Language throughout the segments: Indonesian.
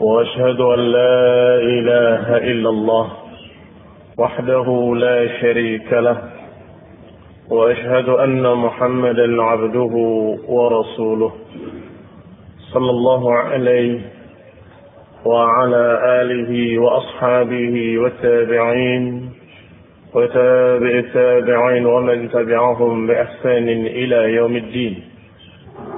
وأشهد أن لا إله إلا الله وحده لا شريك له وأشهد أن محمدا عبده ورسوله صلى الله عليه وعلى آله وأصحابه والتابعين وتابع التابعين ومن تبعهم بإحسان إلى يوم الدين.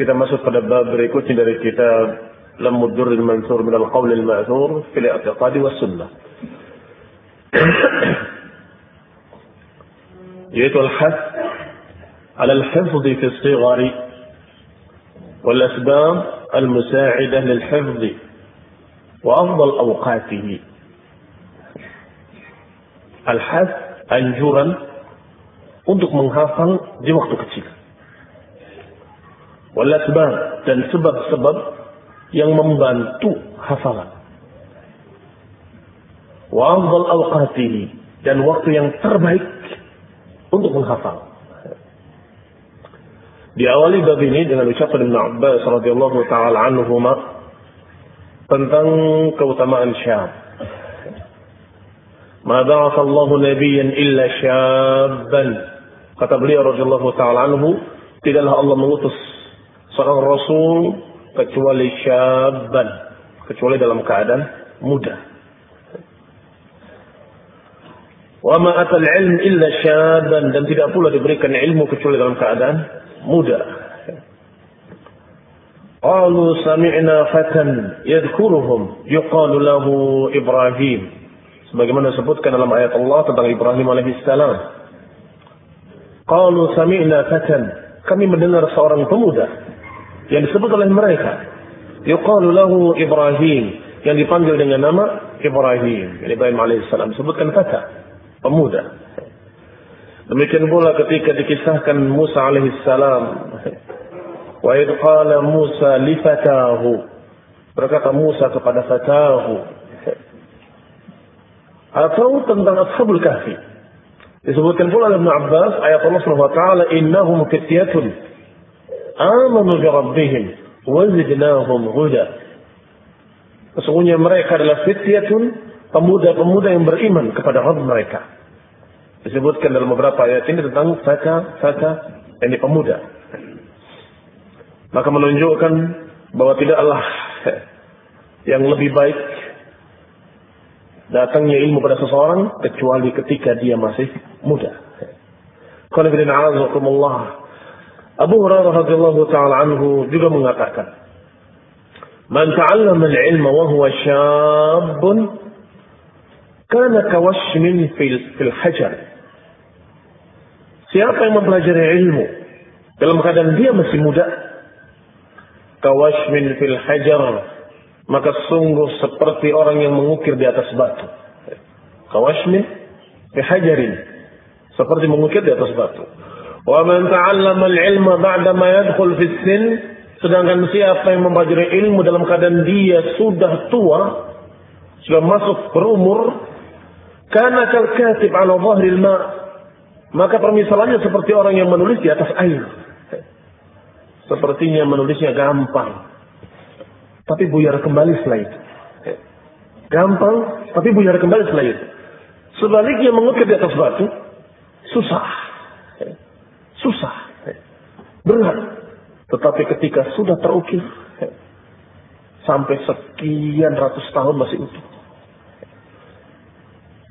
Kita masuk pada bab berikutnya dari kitab Lamud Durril Mansur min al-Qawl al-Ma'thur fil I'tiqadi was Sunnah. yaitu al-hath على الحفظ في الصغر والأسباب المساعدة للحفظ وأفضل أوقاته الحث anjuran untuk menghafal di waktu kecil. wal asbab dan sebab-sebab yang membantu hafalan. Wa afdal awqatihi dan waktu yang terbaik untuk menghafal. Diawali bab ini dengan ucapan Ibn Abbas radhiyallahu taala anhuma tentang keutamaan syab. Ma ba'atha Allah nabiyyan illa syabban. Kata beliau radhiyallahu taala anhu, tidaklah Allah mengutus seorang rasul kecuali syabban, kecuali dalam keadaan muda. Wa ma atal ilm illa syabban dan tidak pula diberikan ilmu kecuali dalam keadaan muda. Qalu sami'na fatan yadhkuruhum yuqalu lahu Ibrahim. Sebagaimana disebutkan dalam ayat Allah tentang Ibrahim alaihissalam. Qalu sami'na fatan. Kami mendengar seorang pemuda yang disebut oleh mereka. Yuqalu lahu Ibrahim yang dipanggil dengan nama Ibrahim. Ibrahim alaihissalam disebutkan fata, pemuda. Demikian pula ketika dikisahkan Musa alaihissalam. Wa idh qala Musa li fatahu. Berkata Musa kepada fatahu. Atau tentang Ashabul Kahfi. Disebutkan pula oleh Ibn Abbas ayat Allah taala innahum fityatun amanu bi rabbihim wa zidnahum huda. Sesungguhnya mereka adalah fityatun pemuda-pemuda yang beriman kepada Rabb mereka. Disebutkan dalam beberapa ayat ini tentang fata-fata ini pemuda. Maka menunjukkan bahwa tidaklah yang lebih baik datangnya ilmu pada seseorang kecuali ketika dia masih muda. Qul Abu Hurairah radhiyallahu taala anhu juga mengatakan, "Man ta'allama al-ilma wa huwa syabun kana kawashmin fil fil hajar." Siapa yang mempelajari ilmu dalam keadaan dia masih muda, kawashmin fil hajar, maka sungguh seperti orang yang mengukir di atas batu. Kawashmin fil hajarin, seperti mengukir di atas batu. Wa man ta'allama al-ilma ba'da ma yadkhul fi sin sedangkan siapa yang mempelajari ilmu dalam keadaan dia sudah tua, sudah masuk berumur, karena kal katib ala dhahril ma' Maka permisalannya seperti orang yang menulis di atas air. Sepertinya menulisnya gampang. Tapi buyar kembali setelah itu. Gampang, tapi buyar kembali setelah itu. Sebaliknya mengukir di atas batu, susah. Susah. Berat. Tetapi ketika sudah terukir, sampai sekian ratus tahun masih utuh.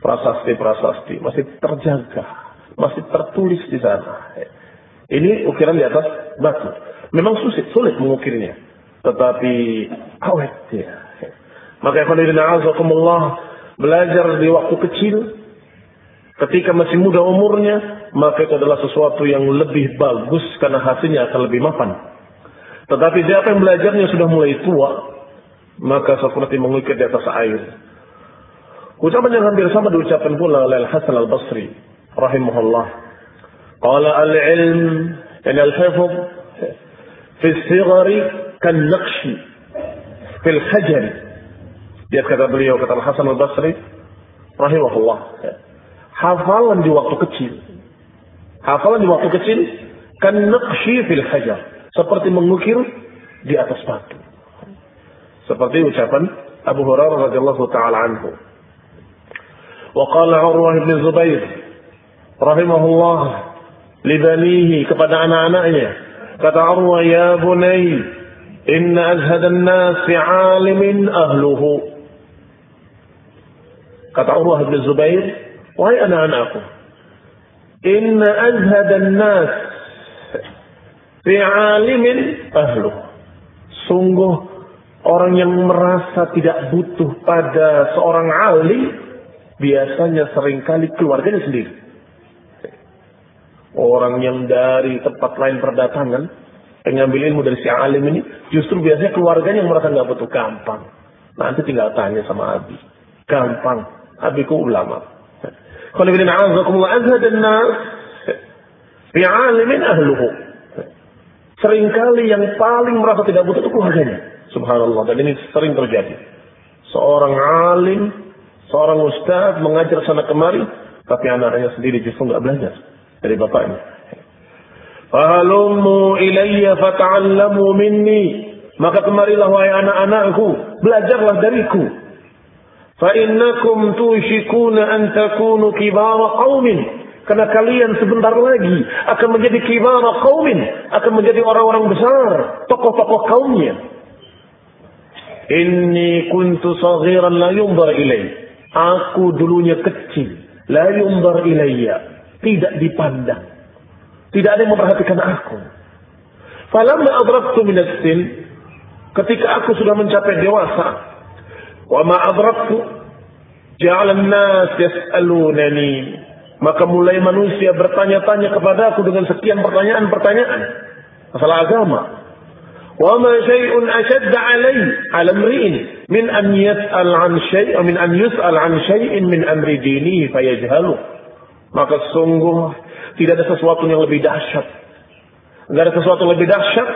Prasasti-prasasti masih terjaga masih tertulis di sana. Ini ukiran di atas batu. Memang sulit, sulit mengukirnya. Tetapi awet ya. Maka Allah belajar di waktu kecil ketika masih muda umurnya, maka itu adalah sesuatu yang lebih bagus karena hasilnya akan lebih mapan. Tetapi siapa yang belajarnya sudah mulai tua, maka seperti mengukir di atas air. Ucapan yang hampir sama diucapkan pula oleh Al-Hasan Al-Basri rahimahullah. Qala al-ilm in al-hifz fi sigari kan-naqshi fil hajar. Dia kata beliau kata Al-Hasan Al-Basri rahimahullah hafalan di waktu kecil. Hafalan di waktu kecil kan naqshi fil hajar, seperti mengukir di atas batu. Seperti ucapan Abu Hurairah radhiyallahu taala anhu. Wa qala Urwah bin Zubair rahimahullah li banihi kepada anak-anaknya, kata Urwah ya bunai inna azhadan nas 'alimin ahluhu. Kata Urwah bin Zubair, wahai anak-anakku inna azhadan nas fi alimin ahluhu sungguh orang yang merasa tidak butuh pada seorang alim biasanya sering kali keluarganya sendiri Orang yang dari tempat lain berdatangan, pengambil ilmu dari si alim ini, justru biasanya keluarganya yang merasa nggak butuh gampang. Nanti tinggal tanya sama Abi. Gampang. Abiku ulama. Kalau bin a'azakumullah azhad nas fi alimin ahluhu. Seringkali yang paling merasa tidak butuh itu keluarganya. Subhanallah. Dan ini sering terjadi. Seorang alim, seorang ustaz mengajar sana kemari, tapi anaknya sendiri justru nggak belajar dari bapaknya. Fahalummu ilayya fata'allamu minni. Maka kemarilah wahai anak-anakku, belajarlah dariku. Innakum tushikuna an takunu kibara qaumin. Karena kalian sebentar lagi akan menjadi kibara qaumin, akan menjadi orang-orang besar, tokoh-tokoh kaumnya. Inni kuntu saghiran la yundar ilai. Aku dulunya kecil, la yundar ilayya tidak dipandang. Tidak ada yang memperhatikan aku. Falamma adraktu sin, ketika aku sudah mencapai dewasa, wa ma adraktu ja'alan nas yas'alunani, maka mulai manusia bertanya-tanya kepada aku dengan sekian pertanyaan-pertanyaan masalah agama. Wa ma syai'un ashadda 'alai 'ala imri'in min an yas'al 'an syai' min an yus'al 'an syai'in min amri dinihi fayajhalu maka sungguh tidak ada sesuatu yang lebih dahsyat. Tidak ada sesuatu yang lebih dahsyat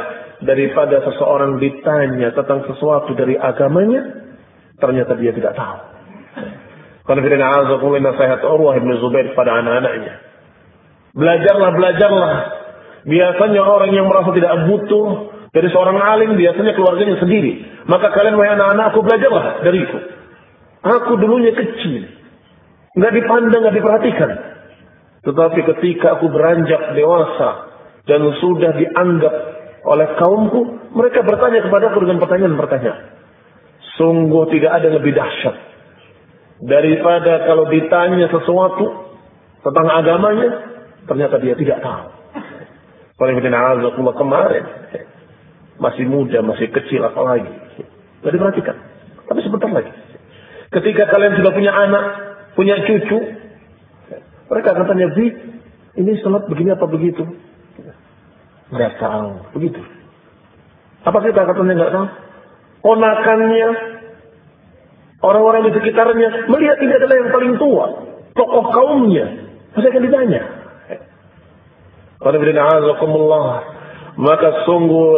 daripada seseorang ditanya tentang sesuatu dari agamanya, ternyata dia tidak tahu. Karena kita na'azakullah nasihat Urwah ibn Zubair pada anak-anaknya. Belajarlah, belajarlah. Biasanya orang yang merasa tidak butuh dari seorang alim, biasanya keluarganya sendiri. Maka kalian, wahai anak-anakku, belajarlah dariku. Aku dulunya kecil. Nggak dipandang, nggak diperhatikan. Tetapi ketika aku beranjak dewasa dan sudah dianggap oleh kaumku, mereka bertanya kepada aku dengan pertanyaan-pertanyaan. Sungguh tidak ada yang lebih dahsyat daripada kalau ditanya sesuatu tentang agamanya, ternyata dia tidak tahu. Paling Allah kemarin masih muda, masih kecil apalagi. Tidak diperhatikan. Tapi sebentar lagi. Ketika kalian sudah punya anak, punya cucu, mereka akan tanya, Bi, Ini sholat begini apa begitu? Nggak tahu. Begitu. Apa kita katanya nggak tahu? Ponakannya, orang-orang di sekitarnya melihat ini adalah yang paling tua, tokoh kaumnya. Masa akan ditanya. Maka sungguh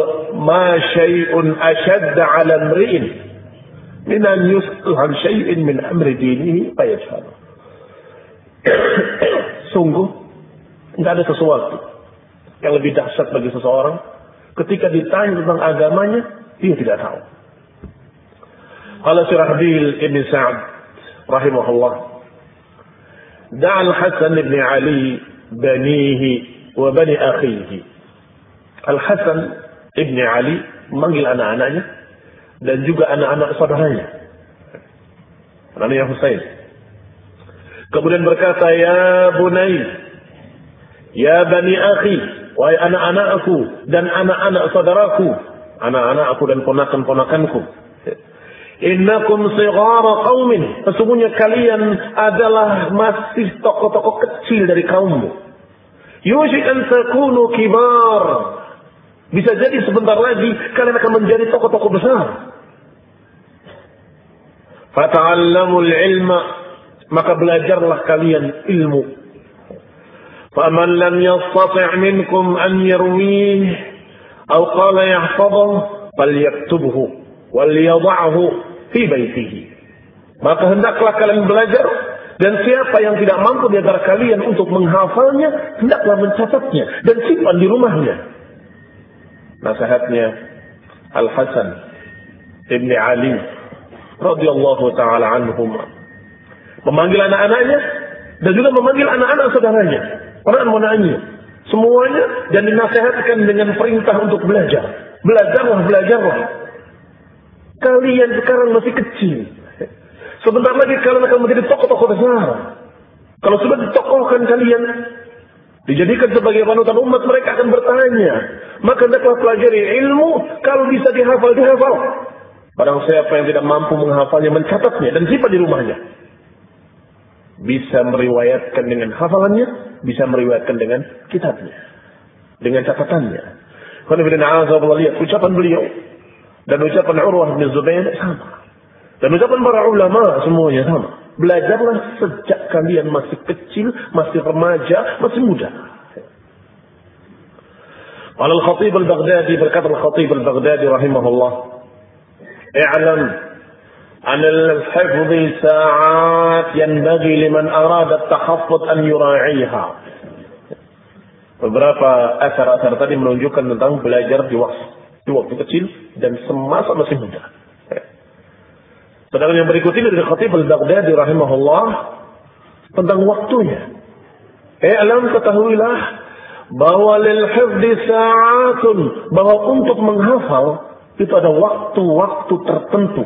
ma syai'un ashadda ala mri'in min an yus'al syai'in min amri dinihi fayajhalu. Sungguh tidak ada sesuatu yang lebih dahsyat bagi seseorang ketika ditanya tentang agamanya dia tidak tahu. Qala Sirahbil Ibn Sa'ad rahimahullah Da'al Hasan ibn Ali banihi wa bani akhihi. Al Hasan ibn Ali memanggil anak-anaknya dan juga anak-anak saudaranya. Anaknya Husain. Kemudian berkata, Ya bunai, Ya bani akhi, wahai anak-anakku dan anak-anak saudaraku, anak-anakku dan ponakan-ponakanku. Innakum sighara qaumin. Sesungguhnya kalian adalah masih tokoh-tokoh kecil dari kaummu. Yushik an takunu kibar. Bisa jadi sebentar lagi kalian akan menjadi tokoh-tokoh besar. Fata'allamul ilma. Maka belajarlah kalian ilmu. Faman lam yastati' minkum an yarwih. Atau qala yahfadhu. Falyaktubhu. Waliyada'hu fi baitihi. Maka hendaklah kalian belajar dan siapa yang tidak mampu di antara kalian untuk menghafalnya, hendaklah mencatatnya dan simpan di rumahnya. Nasihatnya Al Hasan ibni Ali radhiyallahu taala anhum memanggil anak-anaknya dan juga memanggil anak-anak saudaranya, anak-anaknya, semuanya dan dinasihatkan dengan perintah untuk belajar. Belajarlah, belajarlah. Kalian sekarang masih kecil. Sebentar lagi kalian akan menjadi tokoh-tokoh besar. Kalau sudah ditokohkan kalian, dijadikan sebagai panutan umat, mereka akan bertanya. Maka hendaklah pelajari ilmu, kalau bisa dihafal, dihafal. Barang siapa yang tidak mampu menghafalnya, mencatatnya, dan simpan di rumahnya. Bisa meriwayatkan dengan hafalannya, bisa meriwayatkan dengan kitabnya. Dengan catatannya. Kalau lihat ucapan beliau, dan ucapan Urwah bin Zubair sama. Dan ucapan para ulama semuanya sama. Belajarlah sejak kalian masih kecil, masih remaja, masih muda. Qala al-Khatib al-Baghdadi berkata al-Khatib al-Baghdadi rahimahullah, "I'lam أن الحفظ ساعات ينبغي لمن أراد التحفظ أن يراعيها Beberapa asar-asar tadi menunjukkan tentang belajar di waktu di waktu kecil dan semasa masih muda. Sedangkan yang berikut ini dari Khatib al-Baghdadi rahimahullah tentang waktunya. Eh alam ketahuilah bahwa lil hifdi sa'atun bahwa untuk menghafal itu ada waktu-waktu tertentu.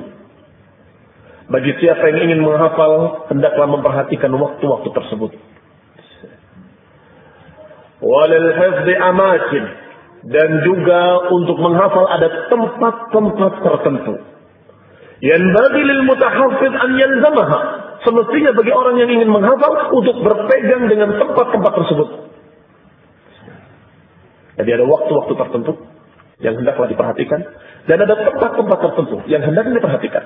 Bagi siapa yang ingin menghafal, hendaklah memperhatikan waktu-waktu tersebut. Walil hifdi amakin dan juga untuk menghafal ada tempat-tempat tertentu. Yang bagi lil mutahafid an yalzamaha. Semestinya bagi orang yang ingin menghafal untuk berpegang dengan tempat-tempat tersebut. Jadi ada waktu-waktu tertentu yang hendaklah diperhatikan dan ada tempat-tempat tertentu yang hendaknya diperhatikan.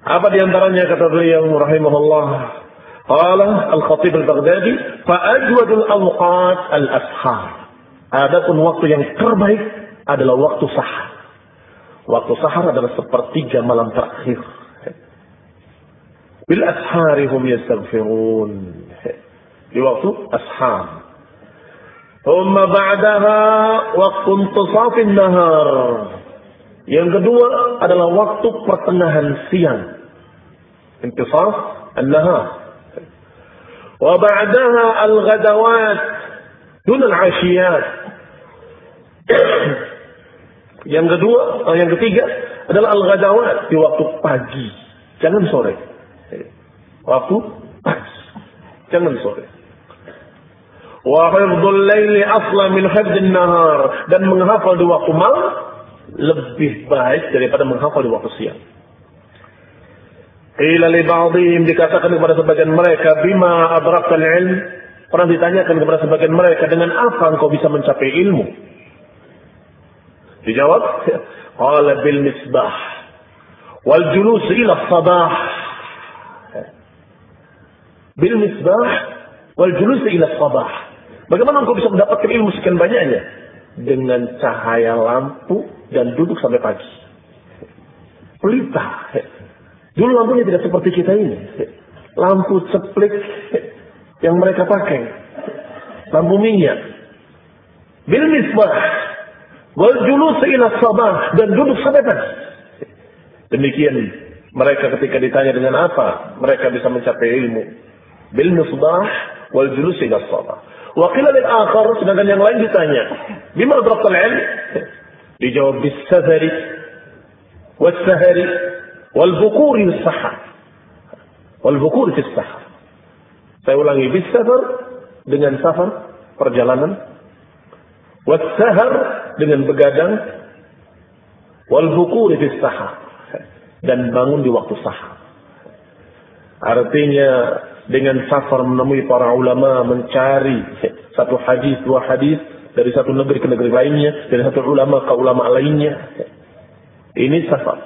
Apa di antaranya kata beliau rahimahullah Qala al-Khatib al-Baghdadi fa ajwadul awqat al-ashar Adapun waktu yang terbaik adalah waktu sahar. Waktu sahar adalah sepertiga malam terakhir. Bil ashari hum yastaghfirun. Di waktu ashar. Thumma ba'daha waktu intisafin nahar. Yang kedua adalah waktu pertengahan siang. Intisaf an-nahar. Al-ghadawat dun al-ashiyat yang kedua, atau yang ketiga adalah al-ghadawat di waktu pagi. Jangan sore. Waktu pagi. Jangan sore. Wa hifdzul laili asla min hifdzin nahar dan menghafal di waktu malam lebih baik daripada menghafal di waktu siang. Qila li dikatakan kepada sebagian mereka bima adrakal ilm Pernah ditanyakan kepada sebagian mereka, dengan apa engkau bisa mencapai ilmu? Dijawab, qala bil misbah wal julus ila sabah. Bil misbah wal julus ila sabah. Bagaimana engkau bisa mendapatkan ilmu sekian banyaknya? Dengan cahaya lampu dan duduk sampai pagi. Pelita. Dulu lampunya tidak seperti kita ini. Lampu ceplik yang mereka pakai. Lampu minyak. Bil misbah. Wal julus ila. Dan duduk sampai. Demikian mereka ketika ditanya dengan apa mereka bisa mencapai ilmu. Bil misbah wal julus ila sabah. Wa qila lil sedangkan yang lain ditanya, bima adrabta al-ilm? Dijawab bis safari was sahari wal bukuri sahar. Wal bukuri bis sahar. Saya ulangi, bis safar dengan safar, perjalanan. Was sahar dengan begadang. Wal bukuri sahar. Dan bangun di waktu sahar. Artinya dengan safar menemui para ulama mencari satu hadis dua hadis dari satu negeri ke negeri lainnya dari satu ulama ke ulama lainnya ini safar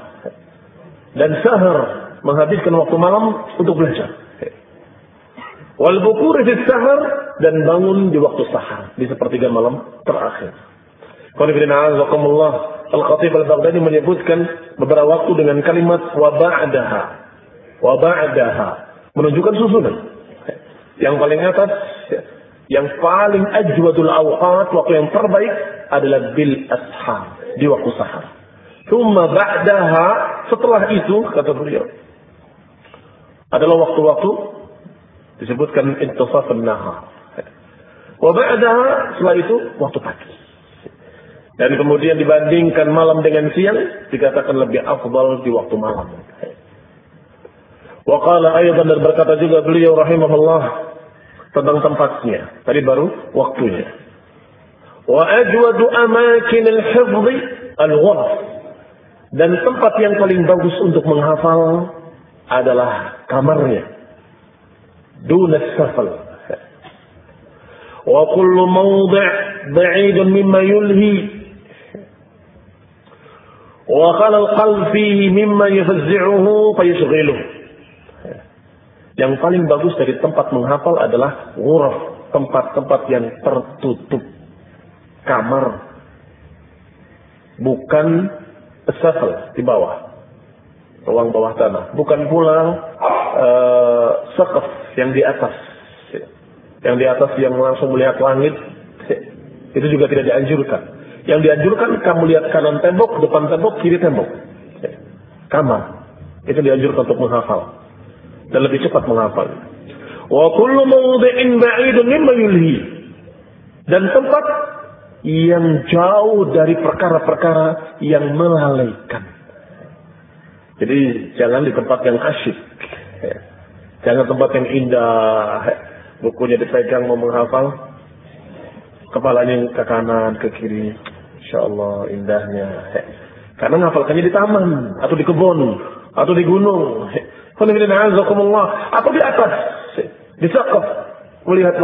dan sahar menghabiskan waktu malam untuk belajar Wal bukur sahar dan bangun di waktu sahar di sepertiga malam terakhir. Al-Khatib Al-Baghdadi menyebutkan beberapa waktu dengan kalimat wa ba'daha. Menunjukkan susunan. Yang paling atas, yang paling ajwadul awqat, waktu yang terbaik adalah bil ashar. Di waktu sahar. Thumma ba'daha, setelah itu, kata beliau, adalah waktu-waktu disebutkan intisaf nahar. Wa ba'daha setelah itu waktu pagi. Dan kemudian dibandingkan malam dengan siang, dikatakan lebih afdal di waktu malam. Waqala ayatan dan berkata juga beliau rahimahullah tentang tempatnya. Tadi baru waktunya. Wa ajwadu amakin al al-ghurf. Dan tempat yang paling bagus untuk menghafal adalah kamarnya. Dunas safal. Wa kullu mawdi' ba'idun mimma yulhi وخلى القلب فيه مما يفزعه فيشغله yang paling bagus dari tempat menghafal adalah wuraf, tempat-tempat yang tertutup. Kamar. Bukan safal di bawah. Ruang bawah tanah. Bukan pula uh, yang di atas. Yang di atas yang langsung melihat langit. Itu juga tidak dianjurkan. Yang dianjurkan kamu lihat kanan tembok, depan tembok, kiri tembok. Kamar. Itu dianjurkan untuk menghafal. Dan lebih cepat menghafal. Wa kullu mawdi'in ba'idun mimma yulhi. Dan tempat yang jauh dari perkara-perkara yang melalaikan. Jadi jangan di tempat yang asyik. Jangan tempat yang indah, bukunya dipegang mau menghafal, kepalanya ke kanan, ke kiri. Insya Allah indahnya. Karena menghafalkannya di taman, atau di kebun, atau di gunung. Atau di atas, di sakaf. Melihat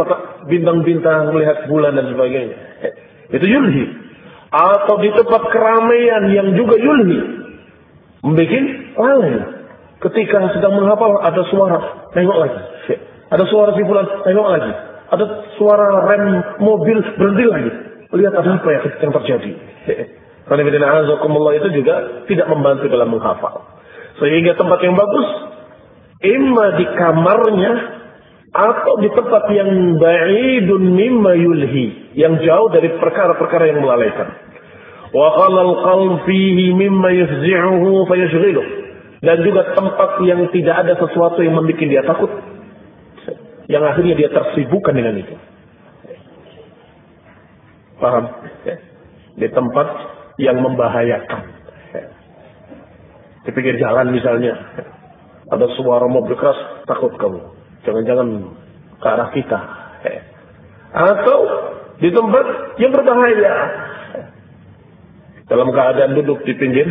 bintang-bintang, melihat bulan dan sebagainya. Itu yulhi. Atau di tempat keramaian yang juga yulhi. Membuat lalai. Ketika sedang menghafal ada suara, tengok lagi. Ada suara si fulan, tengok lagi. Ada suara rem mobil, berhenti lagi. Lihat ada apa ya yang terjadi. Karena itu juga tidak membantu dalam menghafal. Sehingga tempat yang bagus, imma di kamarnya atau di tempat yang ba'idun mimma yulhi, yang jauh dari perkara-perkara yang melalaikan. Wa qalal qalfihi mimma yafzi'uhu fayashghiluh dan juga tempat yang tidak ada sesuatu yang membuat dia takut yang akhirnya dia tersibukkan dengan itu paham? Di tempat yang membahayakan. Di pinggir jalan misalnya. Ada suara mobil keras takut kamu. Jangan-jangan ke arah kita. Atau di tempat yang berbahaya. Dalam keadaan duduk di pinggir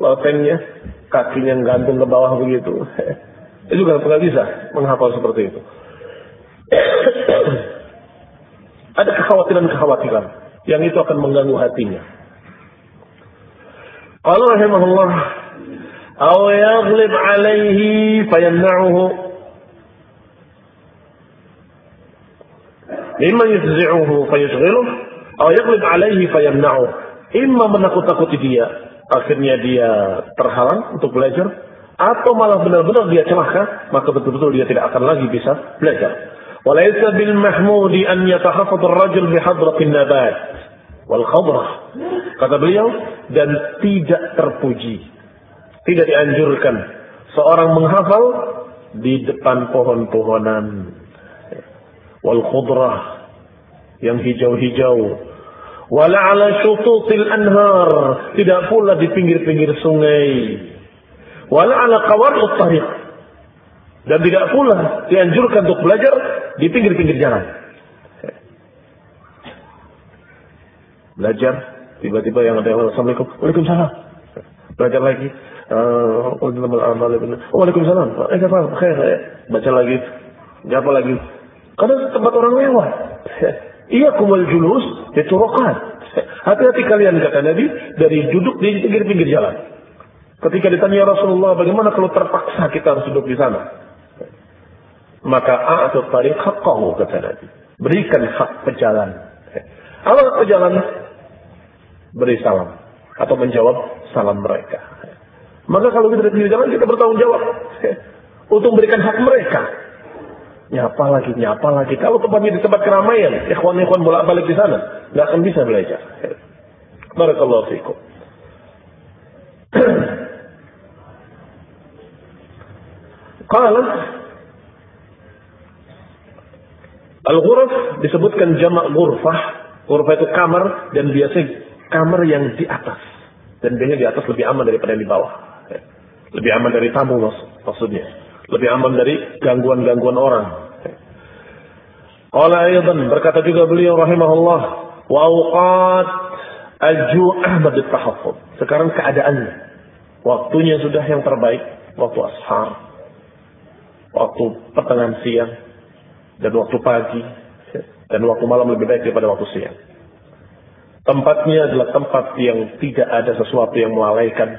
lotengnya kakinya gantung ke bawah begitu. Itu juga nggak bisa menghafal seperti itu. Ada kekhawatiran-kekhawatiran yang itu akan mengganggu hatinya. Allah rahimahullah, "Aw yaghlib alaihi fayamna'uhu mimma yuzzi'uhu fayushghiluh yaghlib alaihi fayamna'uhu." Imma menakut-takuti dia, akhirnya dia terhalang untuk belajar, atau malah benar-benar dia celaka, maka betul-betul dia tidak akan lagi bisa belajar. وليس بالمحمود أن يتحفظ الرجل بحضرة النبات والخضرة kata beliau dan tidak terpuji tidak dianjurkan seorang menghafal di depan pohon-pohonan wal khudrah yang hijau-hijau wala ala syututil anhar tidak pula di pinggir-pinggir sungai wala ala qawarut tariq dan tidak pula dianjurkan untuk belajar di pinggir-pinggir jalan. Belajar, tiba-tiba yang ada yang Assalamualaikum, Waalaikumsalam. Belajar lagi. Uh, Waalaikumsalam. Eh, apa? Khair. Eh. Baca lagi. Apa lagi? Karena tempat orang lewat. Iya kumul julus itu rokat. Hati-hati kalian kata Nabi dari duduk di pinggir-pinggir jalan. Ketika ditanya Rasulullah bagaimana kalau terpaksa kita harus duduk di sana? Maka a'tu tariq haqqahu kata Nabi. Berikan hak pejalan. Apa hak pejalan? Beri salam atau menjawab salam mereka. Maka kalau kita di jalan kita bertanggung jawab untuk memberikan hak mereka. Nyapa lagi, nyapa lagi. Kalau tempatnya di tempat keramaian, ikhwan-ikhwan bolak-balik di sana, nggak akan bisa belajar. Barakallahu fiikum. Qala Al-ghuraf disebutkan jamak ghurfah. Ghurfah itu kamar dan biasanya kamar yang di atas. Dan biasanya di atas lebih aman daripada yang di bawah. Lebih aman dari tamu maksudnya. Lebih aman dari gangguan-gangguan orang. Qala aydan berkata juga beliau rahimahullah wa awqat aju. Sekarang keadaannya. Waktunya sudah yang terbaik. Waktu ashar. Waktu pertengahan siang dan waktu pagi dan waktu malam lebih baik daripada waktu siang. Tempatnya adalah tempat yang tidak ada sesuatu yang melalaikan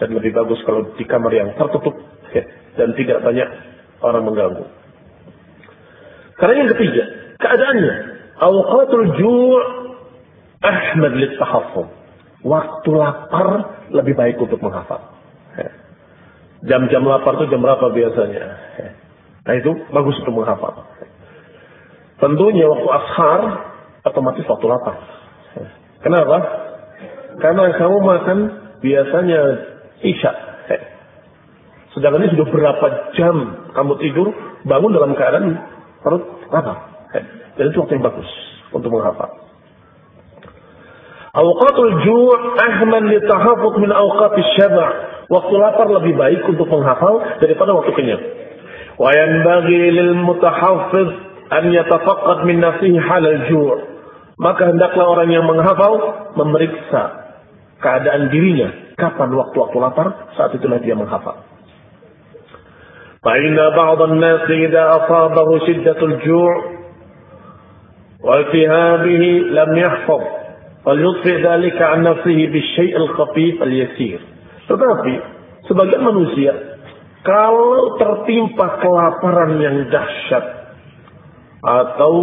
dan lebih bagus kalau di kamar yang tertutup dan tidak banyak orang mengganggu. Karena yang ketiga, keadaannya awqatul ju' ahmad lit Waktu lapar lebih baik untuk menghafal. Jam-jam lapar itu jam berapa biasanya? Nah itu bagus untuk menghafal. Tentunya waktu ashar otomatis waktu lapar. Kenapa? Karena kamu makan biasanya isya. Sedangkan ini sudah berapa jam kamu tidur, bangun dalam keadaan perut lapar. Dan itu waktu yang bagus untuk menghafal. Awqatul ju' ahman li tahaffuz min awqatis syaba'. Waktu lapar lebih baik untuk menghafal daripada waktu kenyang. Wa yanbaghi lil mutahaffiz an yatafaqqad min nafsihi halal ju' maka hendaklah orang yang menghafal memeriksa keadaan dirinya kapan waktu-waktu lapar saat itulah dia menghafal فإن بعض الناس إذا أصابه شدة الجوع والتهابه لم يحفظ فليطفئ ذلك عن نفسه بالشيء الخفيف اليسير tetapi sebagian manusia kalau tertimpa kelaparan yang dahsyat atau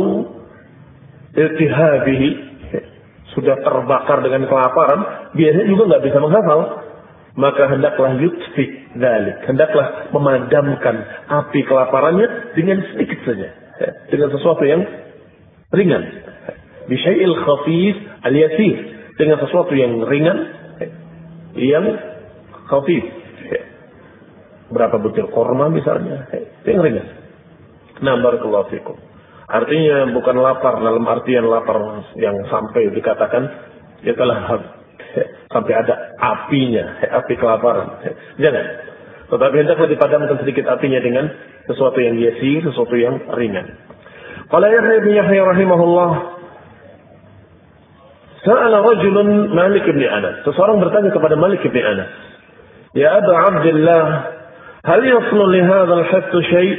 iltihabihi sudah terbakar dengan kelaparan, biasanya juga nggak bisa menghafal. Maka hendaklah yutfi dalik. Hendaklah memadamkan api kelaparannya dengan sedikit saja. Dengan sesuatu yang ringan. Bisyai'il khafif al-yasir. Dengan sesuatu yang ringan. Yang khafif. Berapa butir korma misalnya. Yang ringan. Nah, barakallahu fikum. Artinya bukan lapar dalam artian lapar yang sampai dikatakan ya telah sampai ada apinya, api kelaparan. Jangan. Tetapi hendaklah dipadamkan sedikit apinya dengan sesuatu yang yasir, sesuatu yang ringan. Qala Yahya bin Yahya rahimahullah Sa'ala rajulun Malik bin Anas. Seseorang bertanya kepada Malik bin Anas. Ya Abu Abdullah, hal yaslu li hadzal hadd syai'?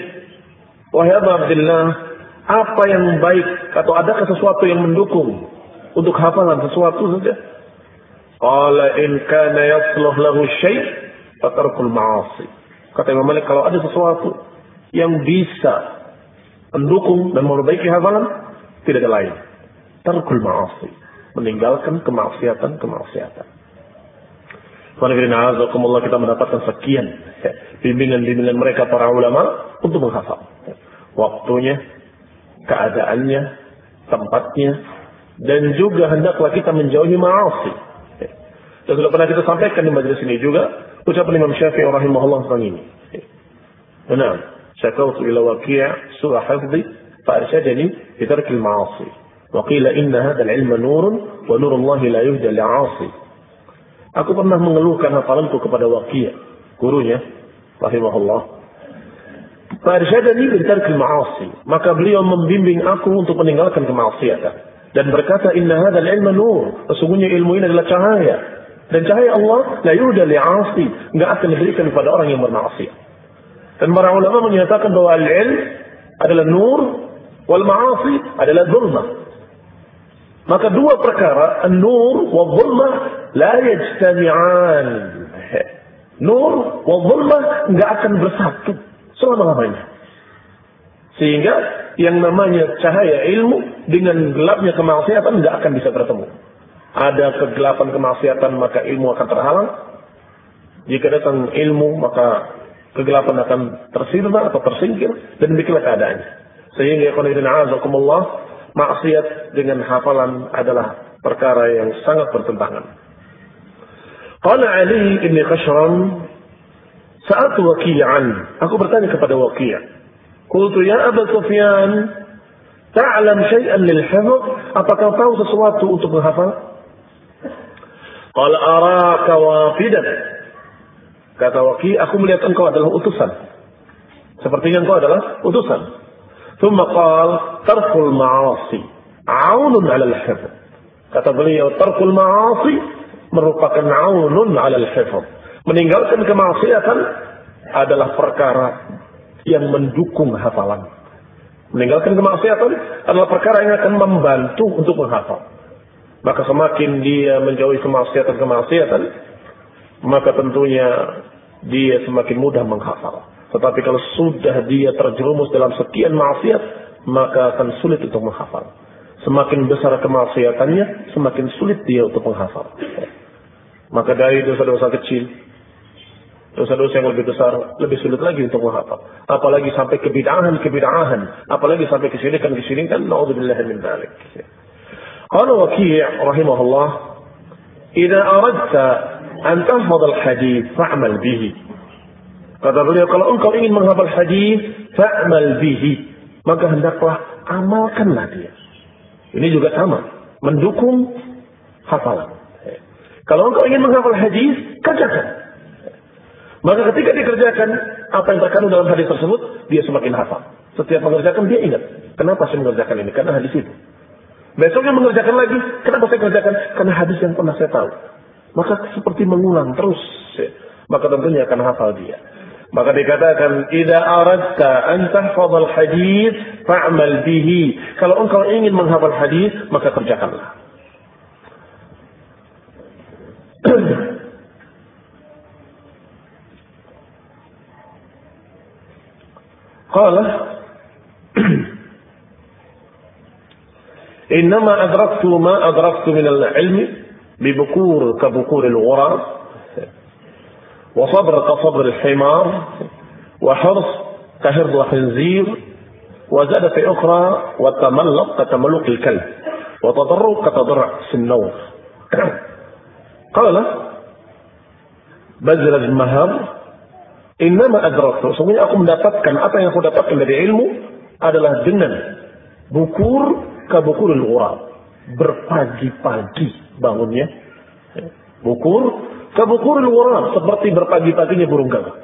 Wahai Abu Abdullah, apa yang baik atau adakah sesuatu yang mendukung untuk hafalan sesuatu saja? Qala in kana yasluh lahu syai' ma'asi. Kata Imam Malik kalau ada sesuatu yang bisa mendukung dan memperbaiki hafalan, tidak ada lain. Tarkul ma'asi. Meninggalkan kemaksiatan-kemaksiatan. Alhamdulillah kita mendapatkan sekian bimbingan-bimbingan mereka para ulama untuk menghafal. Waktunya, keadaannya, tempatnya, dan juga hendaklah kita menjauhi ma'asi. Dan sudah pernah kita sampaikan di majelis ini juga ucapan Imam Syafi'i rahimahullah tentang ini. Benar. Syakautu ila waqi' surah hafzi fa'arsyadani fi tarkil ma'asi. Wa qila inna hadha al-ilma nurun wa nurullahi la yuhda li'asi. Aku pernah mengeluhkan hafalanku kepada Waqi' gurunya rahimahullah Bin tarkil ma'asi. Maka beliau membimbing aku untuk meninggalkan kemaksiatan. Dan berkata, inna hadal ilma nur. Sesungguhnya ilmu ini adalah cahaya. Dan cahaya Allah, la yuda li'asi. Nggak akan diberikan kepada orang yang bermaksiat. Dan para ulama menyatakan bahwa al-ilm adalah nur, wal ma'asi adalah zulmah. Maka dua perkara, an-nur wa zulmah, la yajtami'an. Nur wa zulmah nggak akan bersatu selama-lamanya. Sehingga yang namanya cahaya ilmu dengan gelapnya kemaksiatan nggak akan bisa bertemu. Ada kegelapan kemaksiatan maka ilmu akan terhalang. Jika datang ilmu maka kegelapan akan tersirna atau tersingkir dan demikianlah keadaannya. Sehingga azakumullah maksiat dengan hafalan adalah perkara yang sangat bertentangan. Qala Ali ibn Khashram saat waki'an. Aku bertanya kepada waki'. Kultu ya Abu Sufyan. Ta'lam syai'an lil hifz? Apakah tahu sesuatu untuk menghafal? Qala araka wafidan. Kata waki' aku melihat engkau adalah utusan. Sepertinya engkau adalah utusan. Thumma qal tarkul ma'asi. Aunun ala al-hifz. Kata beliau, tarkul ma'asi merupakan aunun ala al-hifz Meninggalkan kemaksiatan adalah perkara yang mendukung hafalan. Meninggalkan kemaksiatan adalah perkara yang akan membantu untuk menghafal. Maka semakin dia menjauhi kemaksiatan-kemaksiatan, maka tentunya dia semakin mudah menghafal. Tetapi kalau sudah dia terjerumus dalam sekian maksiat, maka akan sulit untuk menghafal. Semakin besar kemaksiatannya, semakin sulit dia untuk menghafal. Maka dari dosa-dosa kecil, Dosa-dosa yang lebih besar lebih sulit lagi untuk menghafal. Apalagi sampai kebid'ahan-kebid'ahan. Apalagi sampai kesyirikan-kesyirikan. Na'udzubillah min dalik. Qala Waki' rahimahullah. Ida aradta an tahfad al-hadith fa'amal bihi. Kata beliau, kalau engkau ingin menghafal hadis, fa'amal bihi. Maka hendaklah amalkanlah dia. Ini juga sama. Mendukung hafalan. Kalau engkau ingin menghafal hadis, kerjakan. Maka ketika dikerjakan apa yang terkandung dalam hadis tersebut, dia semakin hafal. Setiap mengerjakan dia ingat, kenapa saya mengerjakan ini? Karena hadis itu. Besoknya mengerjakan lagi, kenapa saya kerjakan? Karena hadis yang pernah saya tahu. Maka seperti mengulang terus. Maka tentunya akan hafal dia. Maka dikatakan, "Idza aradta an tahfadhal hadis, fa'mal bihi." Kalau engkau ingin menghafal hadis, maka kerjakanlah. قال إنما أدركت ما أدركت من العلم ببكور كبكور الغراب وصبر كصبر الحمار وحرص كحرص الخنزير وزاد في أخرى وتملق كتملق الكلب وتضرع كتضرع النور قال بزرج مهر Innama adraktu. Sesungguhnya aku mendapatkan apa yang aku dapatkan dari ilmu adalah dengan bukur ke bukurul urab. Berpagi-pagi bangunnya. Bukur ke bukurul urab. Seperti berpagi-paginya burung gagak.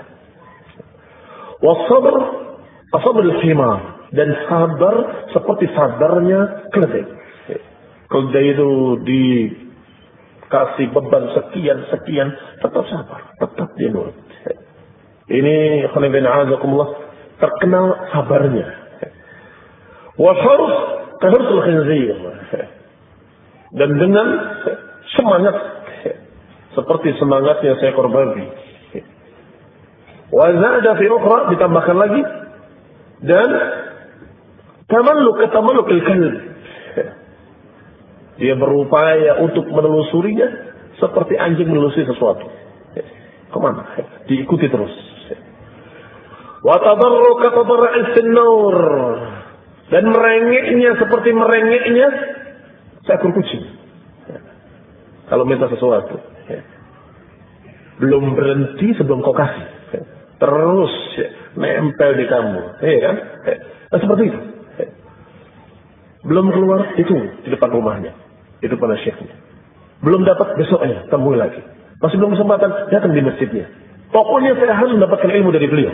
Wasabr asabr. Dan sabar seperti sabarnya keledai. Keledai itu dikasih beban sekian-sekian. Tetap sabar. Tetap dia nurut. Ini terkenal sabarnya. Wa harus kahursul khinzir. Dan dengan semangat seperti semangatnya seekor babi. Wa zada fi ukhra ditambahkan lagi dan tamalluk ketamalluk kalb. Dia berupaya untuk menelusurinya seperti anjing menelusuri sesuatu. Ke mana? Diikuti terus. Wa tadarru ka tadarru'is Dan merengeknya seperti merengeknya seekor kucing. Kalau minta sesuatu. Belum berhenti sebelum kau kasih. Terus nempel di kamu. Iya kan? Nah, seperti itu. Belum keluar, itu di depan rumahnya. Itu pada syekhnya. Belum dapat besoknya, temui lagi. Masih belum kesempatan, datang di masjidnya. Pokoknya saya harus mendapatkan ilmu dari beliau.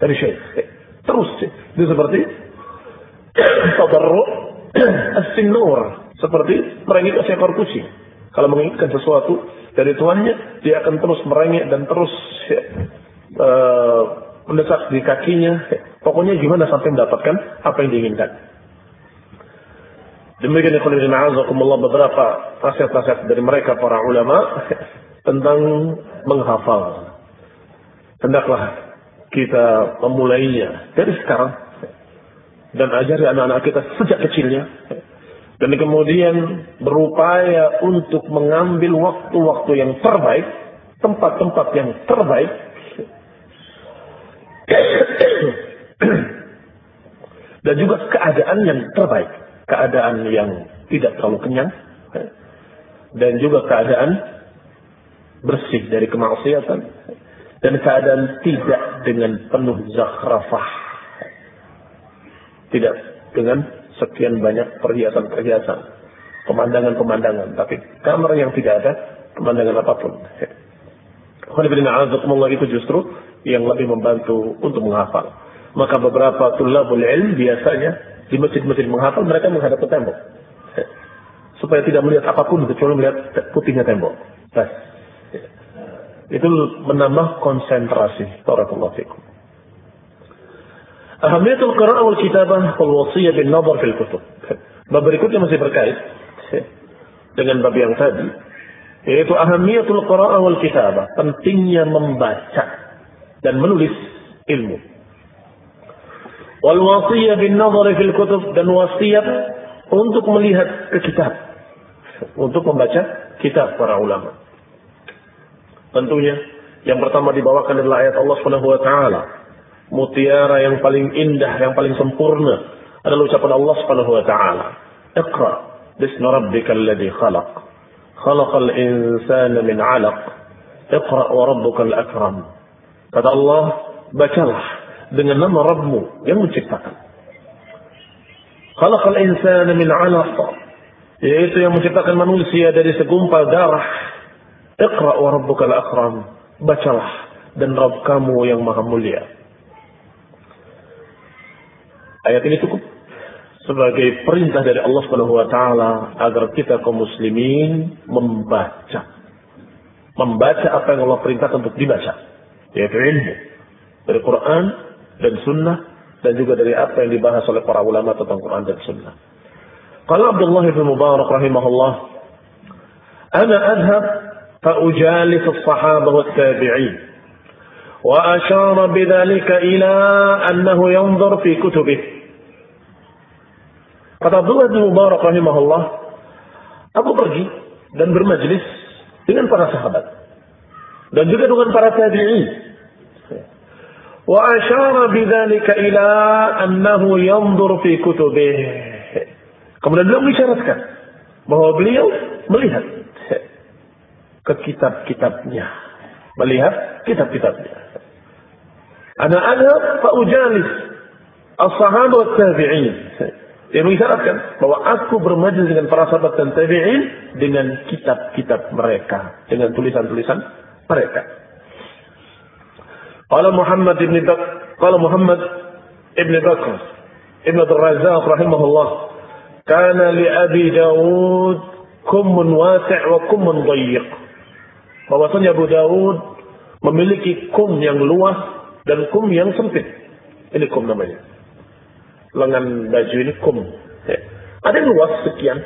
Dari syekh. Terus, itu seperti tabarru as-sinur. Seperti merengek seekor kucing. Kalau menginginkan sesuatu dari tuannya, dia akan terus merengek dan terus uh, mendesak di kakinya. Pokoknya gimana sampai mendapatkan apa yang diinginkan. Demikian ikhwan beberapa nasihat-nasihat dari mereka para ulama tentang menghafal. Hendaklah kita memulainya dari sekarang dan ajari anak-anak kita sejak kecilnya. Dan kemudian berupaya untuk mengambil waktu-waktu yang terbaik, tempat-tempat yang terbaik. Dan juga keadaan yang terbaik, keadaan yang tidak terlalu kenyang. Dan juga keadaan bersih dari kemaksiatan dan keadaan tidak dengan penuh zakhrafah tidak dengan sekian banyak perhiasan-perhiasan pemandangan-pemandangan tapi kamar yang tidak ada pemandangan apa pun Alhamdulillah itu justru yang lebih membantu untuk menghafal. Maka beberapa tulabul ilm biasanya di masjid-masjid menghafal mereka menghadap ke tembok. Supaya tidak melihat apa pun kecuali melihat putihnya tembok. Itu menambah konsentrasi. Barakallahu fikum. Ahamiyatul Quran wal kitabah wal wasiyah bin nazar fil kutub. Bab berikutnya masih berkait dengan bab yang tadi yaitu ahamiyatul qira'ah wal kitabah, pentingnya membaca dan menulis ilmu. Wal wasiyah bin nazar fil kutub dan wasiat untuk melihat ke kitab, untuk membaca kitab para ulama. Tentunya yang pertama dibawakan adalah ayat Allah Subhanahu wa taala. Mutiara yang paling indah, yang paling sempurna adalah ucapan Allah Subhanahu wa taala. Iqra bismi rabbikal ladzi khalaq. Khalaqal insana min 'alaq. Iqra wa rabbukal akram. Kata Allah, bacalah dengan nama Rabbmu yang menciptakan. Khalaqal insana min 'alaq. Yaitu yang menciptakan manusia dari segumpal darah Iqra wa rabbukal akram. Bacalah dan Rabb kamu yang maha mulia. Ayat ini cukup sebagai perintah dari Allah SWT agar kita kaum muslimin membaca. Membaca apa yang Allah perintah untuk dibaca, yaitu ilmu dari Quran dan sunnah dan juga dari apa yang dibahas oleh para ulama tentang Quran dan sunnah. Kalau Abdullah bin Mubarak rahimahullah, "Ana adhab فأجالس الصحابة والتابعين وأشار بذلك إلى أنه ينظر في كتبه Kata Abdullah bin Mubarak rahimahullah, aku pergi dan bermajlis dengan para sahabat dan juga dengan para tabi'in. Wa asyara bidzalika ila annahu yanzur fi kutubih. Kemudian beliau mengisyaratkan bahwa beliau melihat ke kitab-kitabnya. Melihat kitab-kitabnya. Ana ada fa ujalis as-sahabat tabi'in yang mengisyaratkan bahwa aku bermajlis dengan para sahabat dan tabi'in dengan kitab-kitab mereka, dengan tulisan-tulisan mereka. Qala Muhammad ibn Bak qala Muhammad ibn Bakr ibn Razzaq rahimahullah kana li Abi Dawud kumun wasi' wa kumun dayyiq. Bahwasanya Abu Dawud memiliki kum yang luas dan kum yang sempit. Ini kum namanya. lengan baju ini kum. Ya. Ada yang luas sekian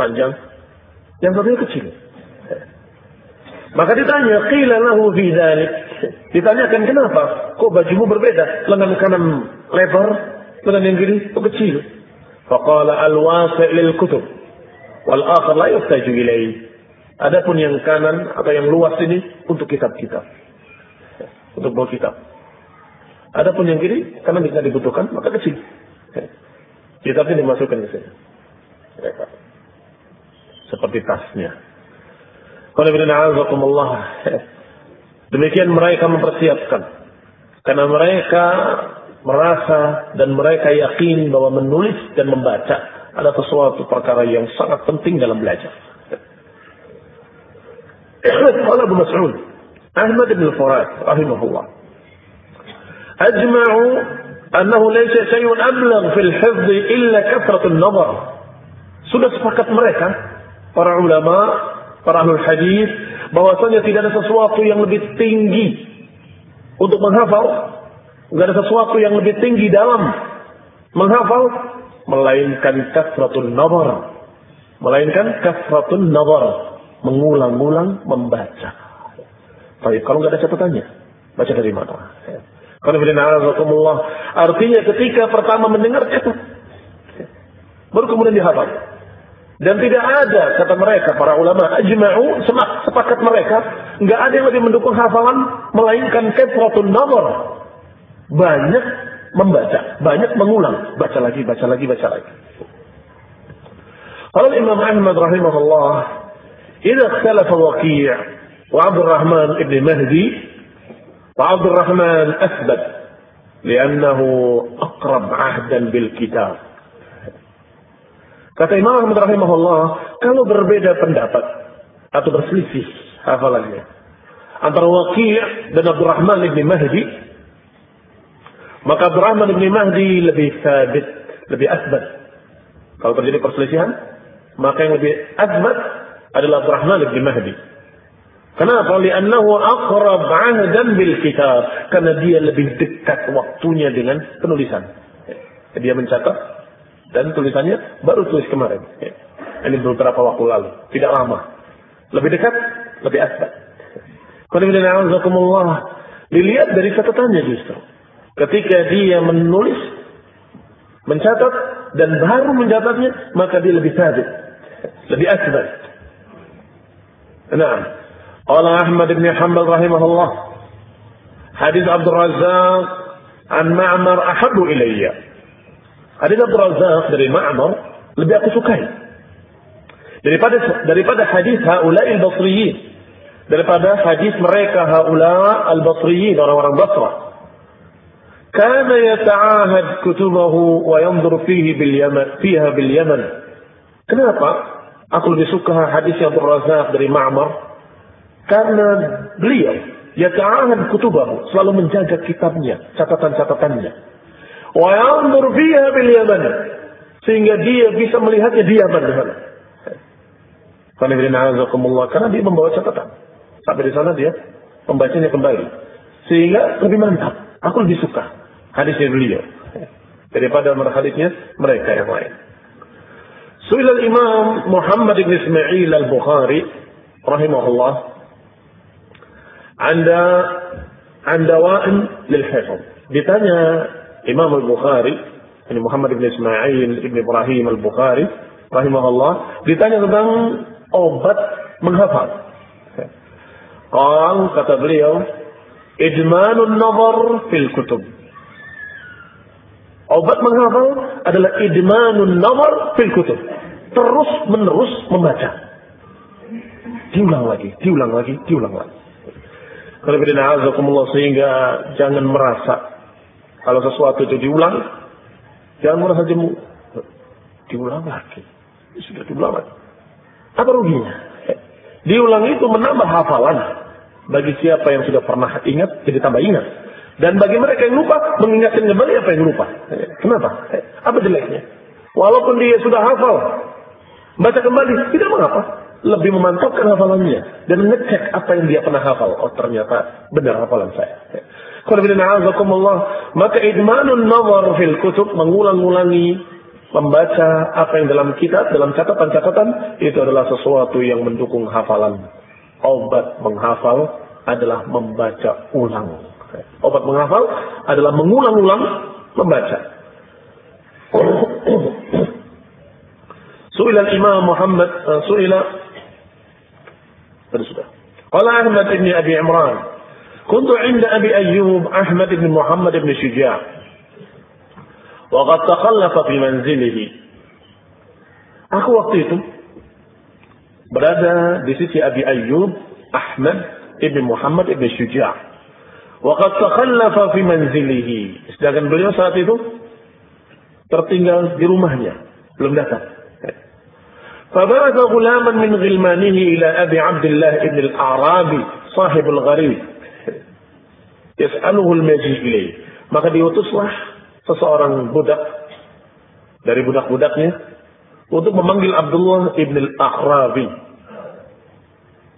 panjang, yang satunya kecil. Ya. Maka ditanya, qila lahu dhalik. Ditanyakan kenapa? Kok bajumu berbeda? Lengan kanan lebar, lengan yang kiri itu kecil. Faqala al-wasi' lil kutub wal akhar la. Adapun yang kanan atau yang luas ini untuk kitab-kitab. Untuk bawa kitab. Adapun yang kiri karena tidak dibutuhkan maka kecil. Kitabnya dimasukkan ke sini. Seperti tasnya. Demikian mereka mempersiapkan. Karena mereka merasa dan mereka yakin bahwa menulis dan membaca adalah sesuatu perkara yang sangat penting dalam belajar. قال أبو مسعود أحمد بن الفرات رحمه الله أجمعوا أنه ليس شيء أبلغ في الحفظ إلا كثرة النظر sudah sepakat mereka para ulama para ahli hadis bahwasanya tidak ada sesuatu yang lebih tinggi untuk menghafal Enggak ada sesuatu yang lebih tinggi dalam menghafal melainkan kasratun nazar. Melainkan kasratun nazar, mengulang-ulang membaca. Tapi kalau nggak ada catatannya, baca dari mana? Artinya ketika pertama mendengar catat. Baru kemudian dihafal. Dan tidak ada kata mereka para ulama ajma'u sepakat mereka nggak ada yang lebih mendukung hafalan melainkan kasratun nazar banyak membaca, banyak mengulang, baca lagi, baca lagi, baca lagi. Kalau Imam Ahmad rahimahullah, "Idza ikhtalafa Waqi' wa Abdul Rahman ibn Mahdi, wa Abdul Rahman athbat li'annahu aqrab 'ahdan bil kitab." Kata Imam Ahmad rahimahullah, kalau berbeda pendapat atau berselisih hafalannya antara Waqi' dan Abdul Rahman ibn Mahdi, maka Abdurrahman bin Mahdi lebih sabit, lebih asbat. Kalau terjadi perselisihan, maka yang lebih asbat adalah Abdurrahman bin Mahdi. Kenapa? Liannahu aqrab ahdan bil kitab. Karena dia lebih dekat waktunya dengan penulisan. Dia mencatat dan tulisannya baru tulis kemarin. Ini beberapa waktu lalu, tidak lama. Lebih dekat, lebih asbat. Kalau dilihat dari catatannya justru. Ketika dia menulis, mencatat, dan baru mencatatnya, maka dia lebih sabit. Lebih asbab. نعم. قال أحمد بن حنبل رحمه الله حديث عبد الرزاق عن معمر أحب إلي. حديث عبد الرزاق dari معمر lebih aku sukai. Daripada daripada hadis هؤلاء البصريين daripada حديث مريكا هؤلاء البصريين orang-orang Basra كان يتعاهد كتبه وينظر فيه باليمن فيها باليمن. Kenapa? Aku lebih suka hadis yang Razak dari Ma'mar. Karena beliau yata'ahad kutubahu selalu menjaga kitabnya catatan-catatannya. Wa yanzur fiha bil yaman sehingga dia bisa melihatnya di Yaman di sana. Karena dia membawa catatan. Sampai di sana dia membacanya kembali. Sehingga lebih mantap. Aku lebih suka hadisnya beliau. Daripada hadisnya mereka yang lain. Suil Imam Muhammad bin Ismail Al-Bukhari rahimahullah anda anda wa'in lil hifz. Ditanya Imam Al-Bukhari ini Muhammad bin Ismail ibn Ibrahim Al-Bukhari rahimahullah ditanya tentang obat menghafal. Qal kata beliau idmanun nazar fil Obat menghafal adalah idmanun nazar fil kutub. Terus menerus membaca. Diulang lagi, diulang lagi, diulang lagi. Azakumullah sehingga jangan merasa kalau sesuatu itu diulang, jangan merasa jemu. Diulang lagi. Sudah diulang lagi. Apa ruginya? Diulang itu menambah hafalan. Bagi siapa yang sudah pernah ingat, jadi tambah ingat. Dan bagi mereka yang lupa, mengingatkan kembali apa yang lupa. Kenapa? Apa jeleknya? Walaupun dia sudah hafal, baca kembali, tidak mengapa. Lebih memantapkan hafalannya dan ngecek apa yang dia pernah hafal. Oh ternyata benar hafalan saya. Maka idmanun nazar fil kutub mengulang-ulangi membaca apa yang dalam kitab, dalam catatan-catatan itu adalah sesuatu yang mendukung hafalan. Obat menghafal adalah membaca ulang. Obat menghafal adalah mengulang-ulang membaca. Su'ila Imam Muhammad, uh, su'ila sudah. Qala Ahmad bin Abi Imran, "Kuntu 'inda Abi Ayyub Ahmad bin Muhammad bin Syuja' wa qad takhallafa fi manzilihi." Aku waktu itu berada di sisi Abi Ayyub Ahmad ibn Muhammad ibn Syuja' wa qad takhallafa fi manzilihi. Sedangkan beliau saat itu tertinggal di rumahnya, belum datang. فبعث غلاما من غلمانه إلى أبي عبد الله بن الأعرابي صاحب الغريب يسأله المجيء إليه maka diutuslah seseorang budak dari budak-budaknya untuk memanggil Abdullah ibn al-Akhrabi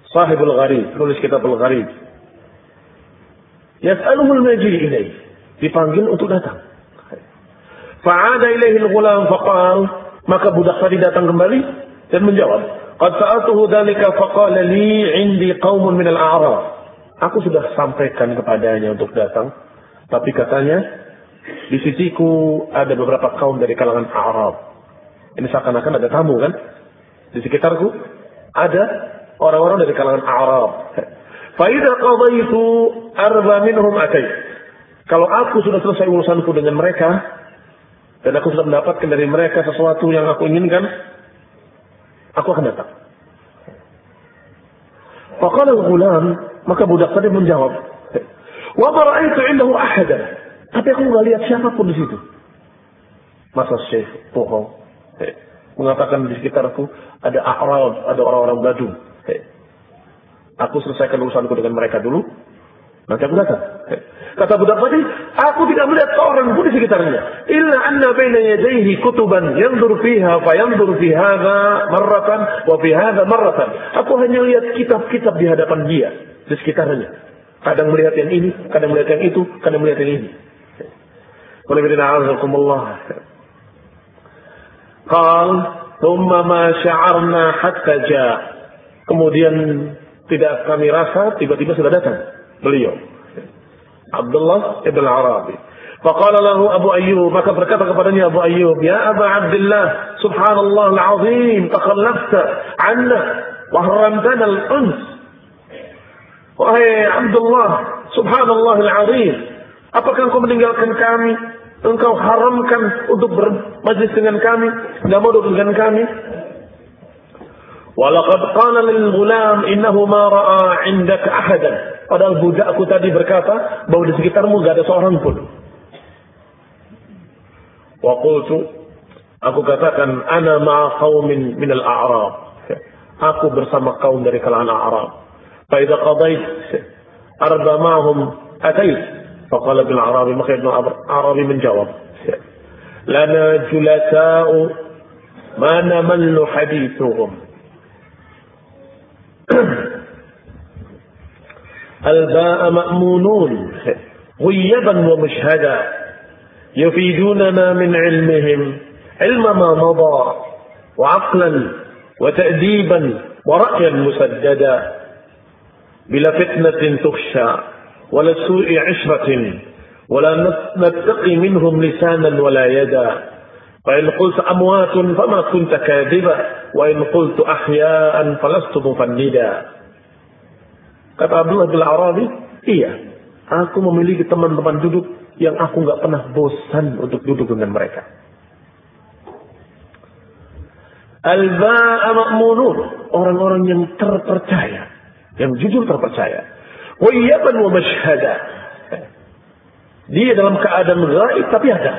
sahibul gharib tulis kitab al-gharib yas'aluhu al-maji ilaih dipanggil untuk datang fa'ada ilaihi al-ghulam faqal maka budak tadi datang kembali dan menjawab, "Qad sa'atuhu dzalika faqala li 'indi qaumun min al-a'rab." Aku sudah sampaikan kepadanya untuk datang, tapi katanya di sisiku ada beberapa kaum dari kalangan Arab. Ini seakan-akan ada tamu kan? Di sekitarku ada orang-orang dari kalangan Arab. Faidah qadaitu arba minhum atai. Kalau aku sudah selesai urusanku dengan mereka dan aku sudah mendapatkan dari mereka sesuatu yang aku inginkan, Aku akan datang. Faqala al-ghulam, maka budak tadi menjawab, "Wa ma ra'aitu 'indahu ahada." Tapi aku nggak lihat siapa pun di situ. Masa Syekh bohong. Mengatakan di sekitarku ada Arab, ada orang-orang Badu. Aku selesaikan urusanku dengan mereka dulu, nanti aku datang. Kata budak tadi, aku tidak melihat seorang pun di sekitarnya. Illa anna baina yadayhi kutuban yanzur fiha fa yanzur fi hadha marratan wa fi marratan. Aku hanya lihat kitab-kitab di hadapan dia di sekitarnya. Kadang melihat yang ini, kadang melihat yang itu, kadang melihat yang ini. Qal Qal thumma ma sya'arna hatta ja. Kemudian tidak kami rasa tiba-tiba sudah datang beliau Abdullah ibn Arabi. Faqala lahu Abu Ayyub, maka berkata kepadanya Abu Ayyub, "Ya Aba Abdullah, subhanallah al-azim, takhallafta 'anna wa haramtana al-uns." Wahai Abdullah, subhanallah al-azim, apakah engkau meninggalkan kami? Engkau haramkan untuk bermajlis dengan kami, enggak mau duduk dengan kami. Walaqad qala lil ghulam innahu ma ra'a 'indaka ahadan. Padahal budakku tadi berkata bahwa di sekitarmu gak ada seorang pun. Wa qultu aku katakan ana ma'a qaumin min al-a'rab. Aku bersama kaum dari kalangan Arab. Fa idza qadait arba ma'hum atait. Faqala bil Arabi maka Ibnu Arabi menjawab. Lana julasa'u ma namallu hadithuhum. الباء مأمونون غيبا ومشهدا يفيدوننا من علمهم. علم ما مضى وعقلا وتأديبا ورأيا مسددا. بلا فتنة تخشى ولا سوء عشرة ولا نتقي منهم لسانا ولا يدا. فإن قلت أموات فما كنت كاذبا وإن قلت أحياء فلست مفندا Kata Abdullah bin Arabi, iya, aku memiliki teman-teman duduk yang aku nggak pernah bosan untuk duduk dengan mereka. Al-ba'a ma'munun. Orang-orang yang terpercaya. Yang jujur terpercaya. Wa iyaban wa mashhada. Dia dalam keadaan gaib tapi ada.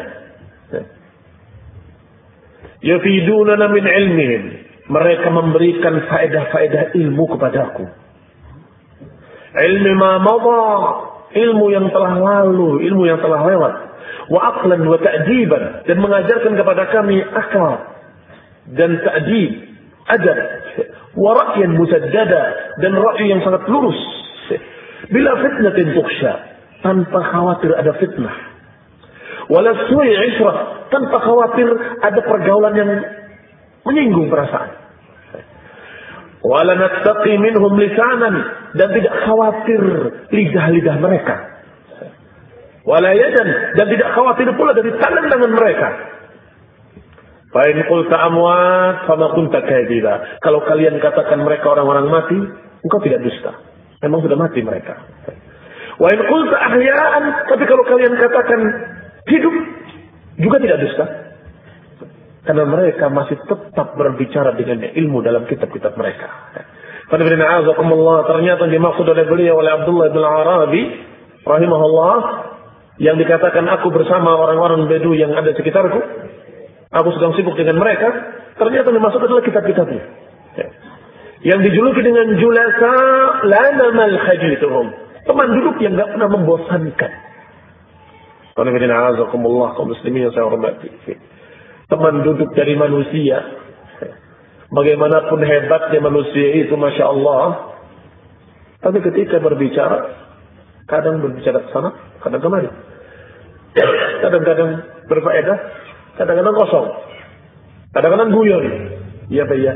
Yafidunana min ilmihim. Mereka memberikan faedah-faedah ilmu kepadaku ilmu ma mada, ilmu yang telah lalu, ilmu yang telah lewat. Wa aqlan wa ta'diban dan mengajarkan kepada kami akal dan ta'dib, adab, wa ra'yan musaddada dan ra'yu yang sangat lurus. Bila fitnatin tukhsha, tanpa khawatir ada fitnah. Wala su'i ishrah tanpa khawatir ada pergaulan yang menyinggung perasaan. Wala nattaqi minhum lisanan dan tidak khawatir lidah-lidah mereka. Wala yadan dan tidak khawatir pula dari tangan-tangan mereka. Fa'in qulta amwat fama kunta kadhiba. Kalau kalian katakan mereka orang-orang mati, engkau tidak dusta. Memang sudah mati mereka. Wa in qulta ahya'an, tapi kalau kalian katakan hidup, juga tidak dusta. Karena mereka masih tetap berbicara dengan ilmu dalam kitab-kitab mereka. Ternyata dimaksud oleh beliau oleh Abdullah bin Arabi rahimahullah yang dikatakan aku bersama orang-orang Bedu yang ada sekitarku Aku sedang sibuk dengan mereka. Ternyata masuk adalah kitab-kitabnya. Ya. Yang dijuluki dengan julasa lana mal. Teman duduk yang gak pernah membosankan. Muslimin yang saya hormati. Teman duduk dari manusia. Bagaimanapun hebatnya manusia itu Masya Allah. Tapi ketika berbicara. Kadang berbicara ke sana. Kadang kemari. Kadang-kadang berfaedah Kadang-kadang kosong. Kadang-kadang guyon. Iya iya.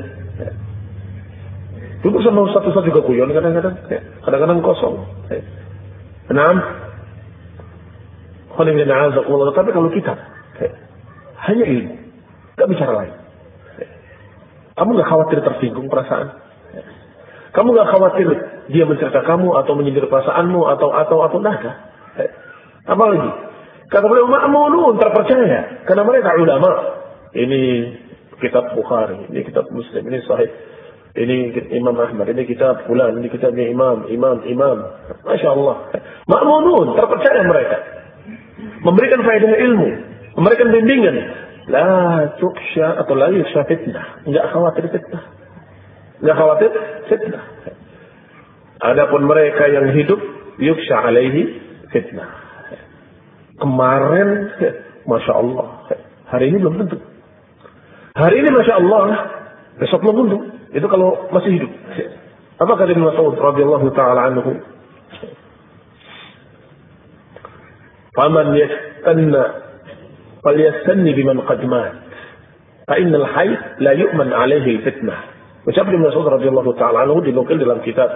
Duduk sama Ustaz juga guyon kadang-kadang. Kadang-kadang kosong. Enam. Tapi kalau kita hanya ilmu, gak bicara lain. Kamu gak khawatir tersinggung perasaan. Kamu gak khawatir dia mencerita kamu atau menyindir perasaanmu atau atau atau naga. Apa lagi? Kata beliau ma'munun terpercaya karena mereka ulama. Ini kitab Bukhari, ini kitab Muslim, ini sahih. Ini Imam Ahmad, ini kitab fulan, ini kitabnya Imam, Imam, Imam. Masya Allah. Ma'munun, terpercaya mereka. Memberikan faedah ilmu, memberikan bimbingan. La tuksha atau la yuksha fitnah. Enggak khawatir fitnah. Enggak khawatir fitnah. Adapun mereka yang hidup, yuksha alaihi fitnah. Kemarin, Masya Allah. Hari ini belum tentu. Hari ini Masya Allah, besok belum tentu. Itu kalau masih hidup. Apa kata Ibn Mas'ud radhiyallahu taala anhu? Faman yastanna falyastanni biman qad mat. Fa innal hayy la yu'man alaihi fitnah. Ucap Ibn Mas'ud radhiyallahu taala anhu dinukil dalam kitab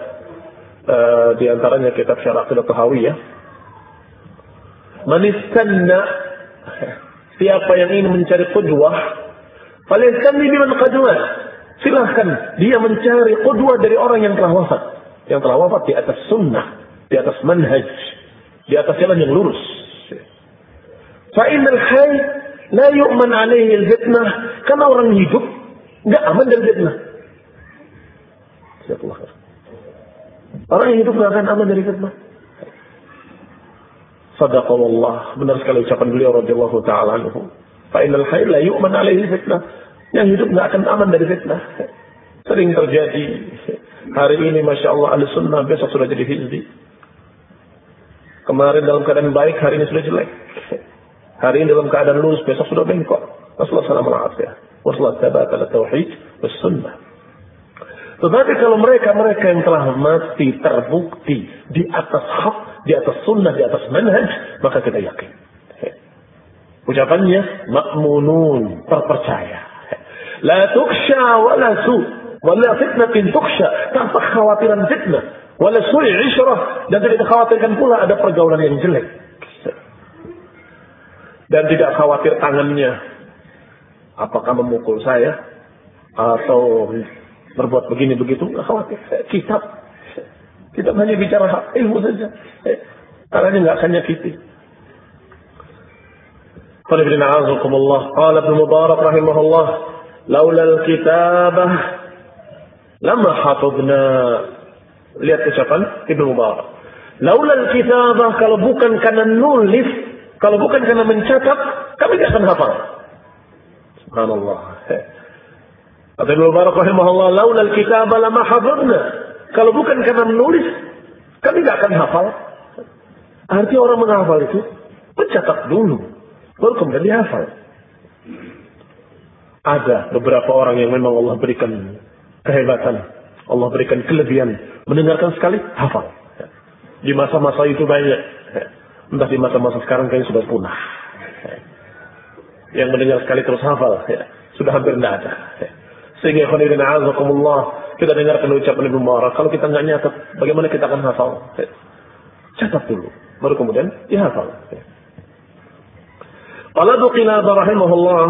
uh, di antaranya kitab Syarah Tahawiyah Manistanna siapa yang ingin mencari qudwah falyastami biman qadwat silahkan dia mencari qudwah dari orang yang telah wafat yang telah wafat di atas sunnah di atas manhaj di atas jalan yang lurus fa innal hayy la yu'man alaihi al-fitnah karena orang hidup enggak aman dari fitnah Orang yang hidup enggak akan aman dari fitnah. Sadaqallah. Benar sekali ucapan beliau radhiyallahu taala anhu. Fa innal hayy la yu'man alaihi fitnah. Yang hidup nggak akan aman dari fitnah. Sering terjadi. Hari ini Masya Allah ahli sunnah besok sudah jadi hizbi. Kemarin dalam keadaan baik, hari ini sudah jelek. Hari ini dalam keadaan lurus, besok sudah bengkok. Rasulullah SAW. Rasulullah tauhid was sunnah. Tetapi kalau mereka-mereka yang telah mati terbukti di atas hak di atas sunnah, di atas manhaj, maka kita yakin. Ucapannya makmunun, terpercaya. La tuksha wala su, wala fitnatin tuksha, tanpa khawatiran fitnah. Wala su'i dan tidak dikhawatirkan pula ada pergaulan yang jelek Dan tidak khawatir tangannya. Apakah memukul saya? Atau berbuat begini begitu? Tidak khawatir. Kitab kita hanya bicara hak ilmu saja. Eh, caranya nggak akan nyakiti. قال ابن عزكم الله قال ابن مبارك رحمه الله لولا الكتابة لما حفظنا lihat ucapan Ibnu Mubarak laula kitabah kalau bukan karena nulis kalau bukan karena mencatat kami tidak akan hafal subhanallah kata Ibnu Mubarak laula kitabah lama hafadna kalau bukan karena menulis, kami nggak akan hafal. Arti orang menghafal itu mencatat dulu, baru kemudian dihafal. Ada beberapa orang yang memang Allah berikan kehebatan, Allah berikan kelebihan, mendengarkan sekali hafal. Di masa-masa itu banyak. Entah di masa-masa sekarang kayaknya sudah punah. Yang mendengar sekali terus hafal, ya, sudah hampir tidak ada. Sehingga khonibina azakumullah, kita dengarkan ucapan Ibnu Mubarak. Kalau kita nggak nyatet, bagaimana kita akan hafal? Ya. Catat dulu, baru kemudian dihafal. Ya. Qala rahimahullah,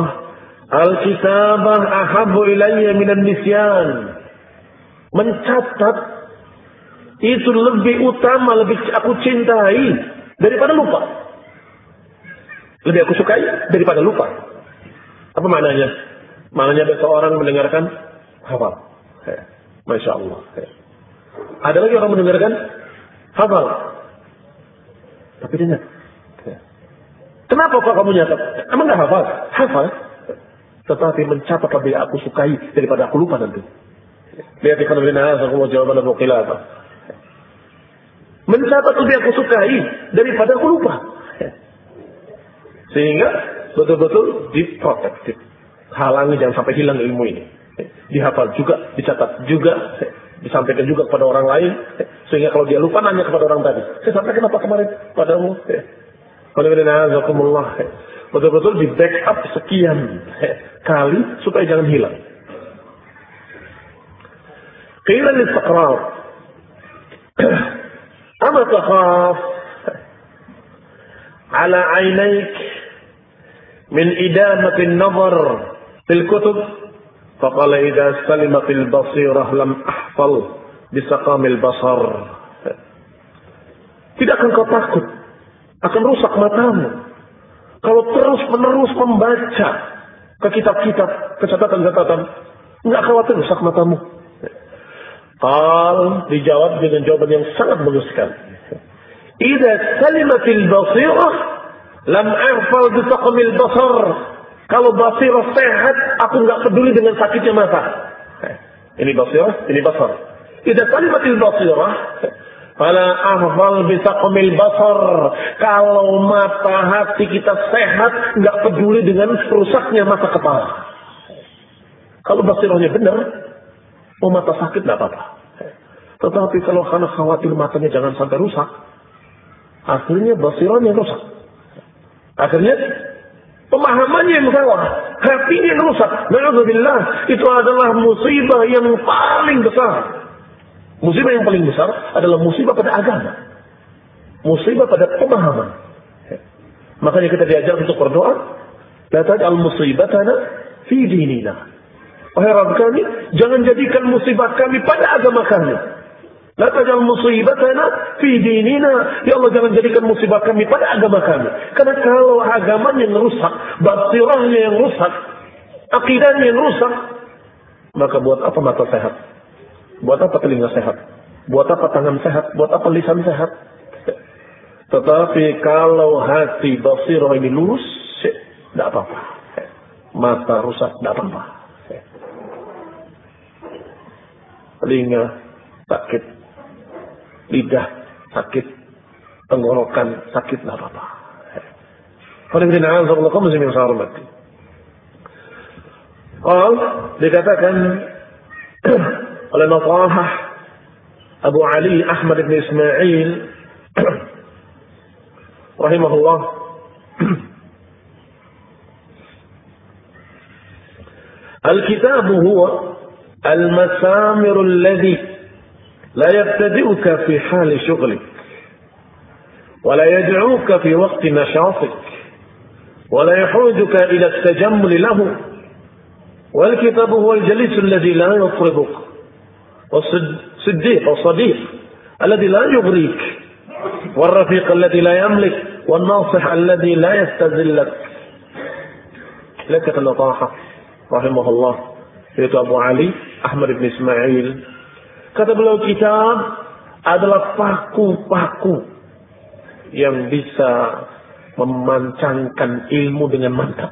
Al-kitabah ahabu ilayya minan nisyan. Mencatat itu lebih utama, lebih aku cintai daripada lupa. Lebih aku sukai daripada lupa. Apa maknanya? Maknanya besok orang mendengarkan hafal. Masya Allah. Ada lagi orang mendengarkan hafal. Tapi dia Kenapa kok kamu nyatat? Emang gak hafal? Hafal. Tetapi mencatat lebih aku sukai daripada aku lupa nanti. Lihat ikhwan bin aku jawaban Abu Qilabah. Mencatat lebih aku sukai daripada aku lupa. Sehingga betul-betul diprotektif. Halangi jangan sampai hilang ilmu ini. Dihafal juga, dicatat juga, disampaikan juga kepada orang lain. Sehingga kalau dia lupa nanya kepada orang tadi. Saya sampaikan apa kemarin padamu? Betul-betul di backup sekian kali supaya jangan hilang. Qila lil-taqrar. Ama takhaf ala aynaik min idamati an-nazar fil kutub فقال إذا سلمت البصيرة لم أحفظ بسقام البصر Tidak akan kau takut akan rusak matamu kalau terus menerus membaca ke kitab-kitab, ke catatan-catatan, nggak khawatir rusak matamu. Qal dijawab dengan jawaban yang sangat bagus. Ida salimatil basirah lam arfal bisaqamil basar. Kalau basirah sehat, aku nggak peduli dengan sakitnya mata. Ini basirah, ini basar. Ida salimatil basirah Fala ahfal komil basar. Kalau mata hati kita sehat, nggak peduli dengan rusaknya mata kepala. Kalau basirahnya benar, oh mata sakit nggak apa-apa. Tetapi kalau karena khawatir matanya jangan sampai rusak, akhirnya basirahnya rusak. Akhirnya pemahamannya yang salah, hatinya yang rusak. Alhamdulillah, itu adalah musibah yang paling besar Musibah yang paling besar adalah musibah pada agama. Musibah pada pemahaman. Makanya kita diajar untuk berdoa. La taj'al musibatana fi dinina. Wahai Rabb kami, jangan jadikan musibah kami pada agama kami. La taj'al musibatana fi dinina. Ya Allah jangan jadikan musibah kami pada agama kami. Karena kalau agamanya yang rusak, basirahnya yang rusak, akidahnya yang rusak, maka buat apa mata sehat? Buat apa telinga sehat? Buat apa tangan sehat? Buat apa lisan sehat? Tetapi kalau hati basirah ini lurus, tidak apa-apa. Mata rusak, tidak apa-apa. telinga sakit, lidah sakit, tenggorokan sakit, nggak apa-apa. Qal dikatakan oleh Natahah Abu Ali Ahmad bin Ismail rahimahullah. Al-kitabu المسامر الذي لا يبتدئك في حال شغلك ولا يدعوك في وقت نشاطك ولا يحوجك إلى التجمل له والكتاب هو الجليس الذي لا يطربك والصديق والصديق الذي لا يغريك والرفيق الذي لا يملك والناصح الذي لا يستذلك. لك اللطاحة رحمه الله. Yaitu Abu Ali Ahmad bin Ismail. Kata beliau kitab adalah paku-paku yang bisa memancangkan ilmu dengan mantap.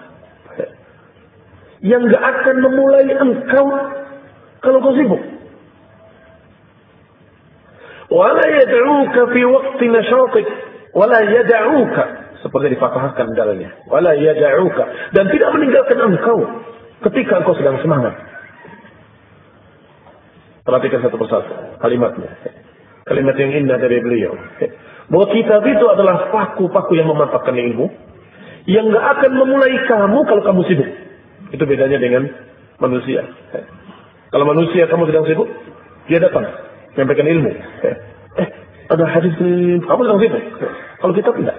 Yang gak akan memulai engkau kalau kau sibuk. Wala yad'uka fi waqti nashatik wala yad'uka. Seperti dipatahkan dalilnya wala yad'uka. Dan tidak meninggalkan engkau ketika engkau sedang semangat perhatikan satu persatu kalimatnya kalimat yang indah dari beliau Bahwa kitab itu adalah paku-paku yang memantapkan ilmu. Yang gak akan memulai kamu kalau kamu sibuk. Itu bedanya dengan manusia. Kalau manusia kamu sedang sibuk, dia datang. Menyampaikan ilmu. Eh, ada hadis ini, kamu sedang sibuk. Kalau kitab tidak.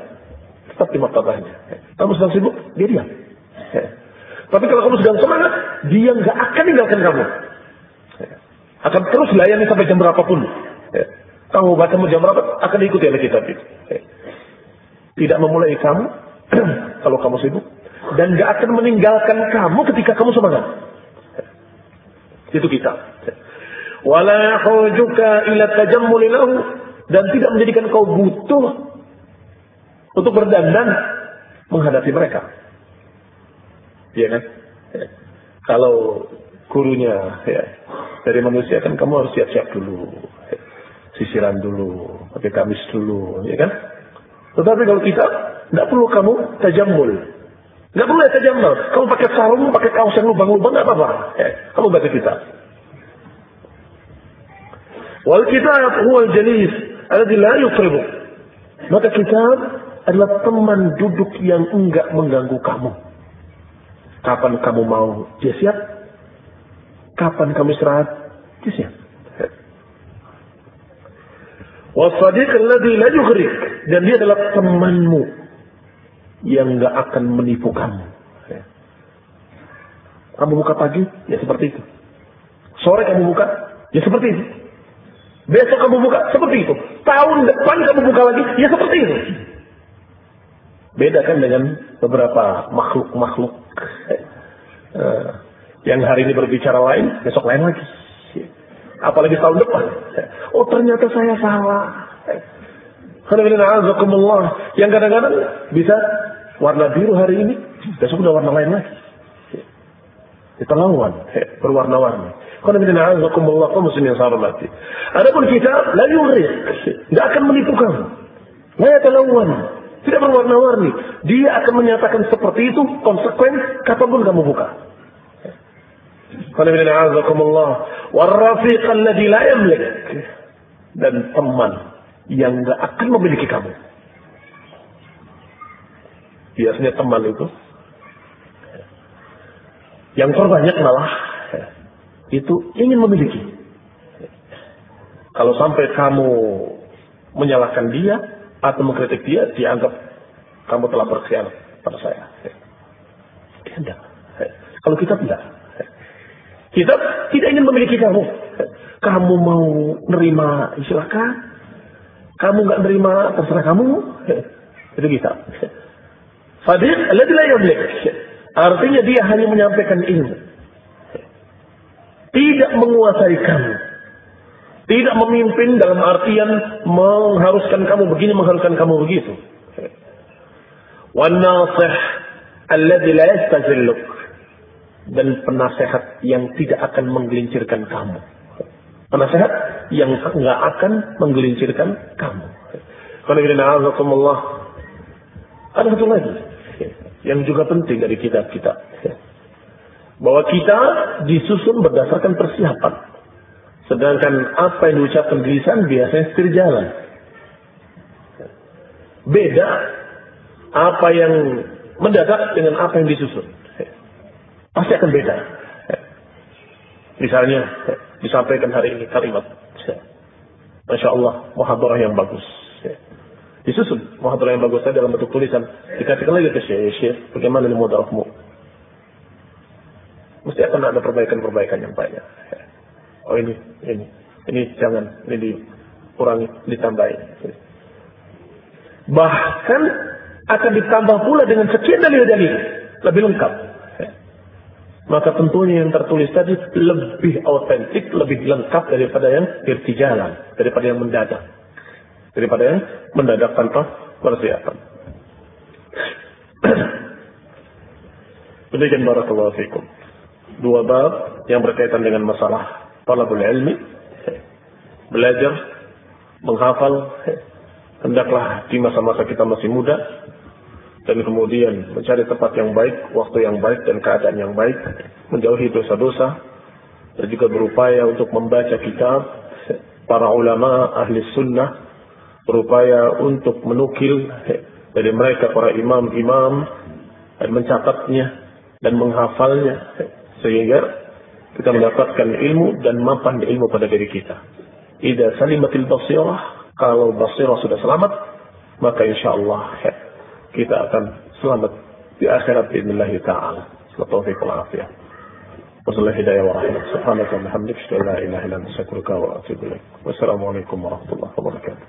Tetap di martabatnya. Kamu sedang sibuk, dia diam. Tapi kalau kamu sedang semangat, dia nggak akan tinggalkan kamu. Akan terus layani sampai jam berapapun. Kamu baca jam berapa, akan diikuti oleh kitab itu. Tidak memulai kamu, kalau kamu sibuk. Dan nggak akan meninggalkan kamu ketika kamu semangat. Itu kitab. Wala hujuka ila tajammuli dan tidak menjadikan kau butuh untuk berdandan menghadapi mereka. Iya kan? Ya. Kalau gurunya ya dari manusia kan kamu harus siap-siap dulu. Ya. Sisiran dulu, pakai kamis dulu, ya kan? Tetapi kalau kita tidak perlu kamu tajamul. Nggak perlu ya tajamul. Kamu pakai sarung, pakai kaos yang lubang-lubang nggak apa-apa. Ya. Kamu baca kitab. Wal kitab huwa jalis alladhi la yuqribu. Maka kitab adalah teman duduk yang enggak mengganggu kamu. Kapan kamu mau, dia siap. Kapan kamu istirahat, dia siap. Wasadiq alladhi la yughrik. Dan dia adalah temanmu yang nggak akan menipu kamu. Kamu buka pagi, ya seperti itu. Sore kamu buka, ya seperti itu. Besok kamu buka, seperti itu. Tahun depan kamu buka lagi, ya seperti itu. Beda kan dengan beberapa makhluk-makhluk eh, yang hari ini berbicara lain, besok lain lagi. Apalagi tahun depan. Oh ternyata saya salah. Yang kadang-kadang bisa warna biru hari ini, besok udah warna lain lagi. Diterlaluan, berwarna-warni. Adapun kita, la yughriq. Tidak akan menipu kamu. La. Tidak berwarna-warni. Dia akan menyatakan seperti itu konsekuen kapan pun kamu buka. Warrafiq alladhi la yamlik. Dan teman yang gak akan memiliki kamu. Biasanya teman itu yang terbanyak malah itu ingin memiliki. Kalau sampai kamu menyalahkan dia, atau mengkritik dia dianggap kamu telah berkhianat pada saya. Tidak. Kalau kita tidak. Kita tidak ingin memiliki kamu. Kamu mau nerima silakan. Kamu nggak nerima terserah kamu. Itu kita. Fadil adalah yang Artinya dia hanya menyampaikan ilmu. Tidak menguasai kamu. Tidak memimpin dalam artian mengharuskan kamu begini, mengharuskan kamu begitu. Wanasih alladhi la yastazilluk. Dan penasehat yang tidak akan menggelincirkan kamu. Penasehat yang nggak akan menggelincirkan kamu. Ada satu lagi yang juga penting dari kitab-kitab. Bahwa kita disusun berdasarkan persiapan. Sedangkan apa yang diucapkan di lisan biasanya setir jalan. Beda apa yang mendadak dengan apa yang disusun. Pasti akan beda. Misalnya disampaikan hari ini kalimat. Masya Allah, muhadarah yang bagus. Disusun muhadarah yang bagus dalam bentuk tulisan. Dikatakan lagi ke Syekh, Syekh, bagaimana ini muhadarahmu? Mesti akan ada perbaikan-perbaikan yang banyak oh ini, ini, ini jangan, ini dikurangi, ditambahi. Bahkan akan ditambah pula dengan sekian dalil-dalil lebih lengkap. Maka tentunya yang tertulis tadi lebih autentik, lebih lengkap daripada yang jalan, daripada yang mendadak. Daripada yang mendadak tanpa persiapan. Demikian barakallahu fikum. Dua bab yang berkaitan dengan masalah talabul ilmi, belajar, menghafal, hendaklah di masa-masa kita masih muda, dan kemudian mencari tempat yang baik, waktu yang baik, dan keadaan yang baik, menjauhi dosa-dosa, dan juga berupaya untuk membaca kitab para ulama ahli sunnah, berupaya untuk menukil dari mereka para imam-imam dan mencatatnya dan menghafalnya sehingga kita mendapatkan ilmu dan mapan ilmu pada diri kita. Ida salimatil basirah, kalau basirah sudah selamat, maka insya Allah kita akan selamat di akhirat inilah taala. Wa taufiq wal. Wassalamualaikum hidayah wa rahmah. Subhanaka wa bihamdika la ilaha illa anta wa atubu ilaik. Wassalamu alaikum warahmatullahi wabarakatuh.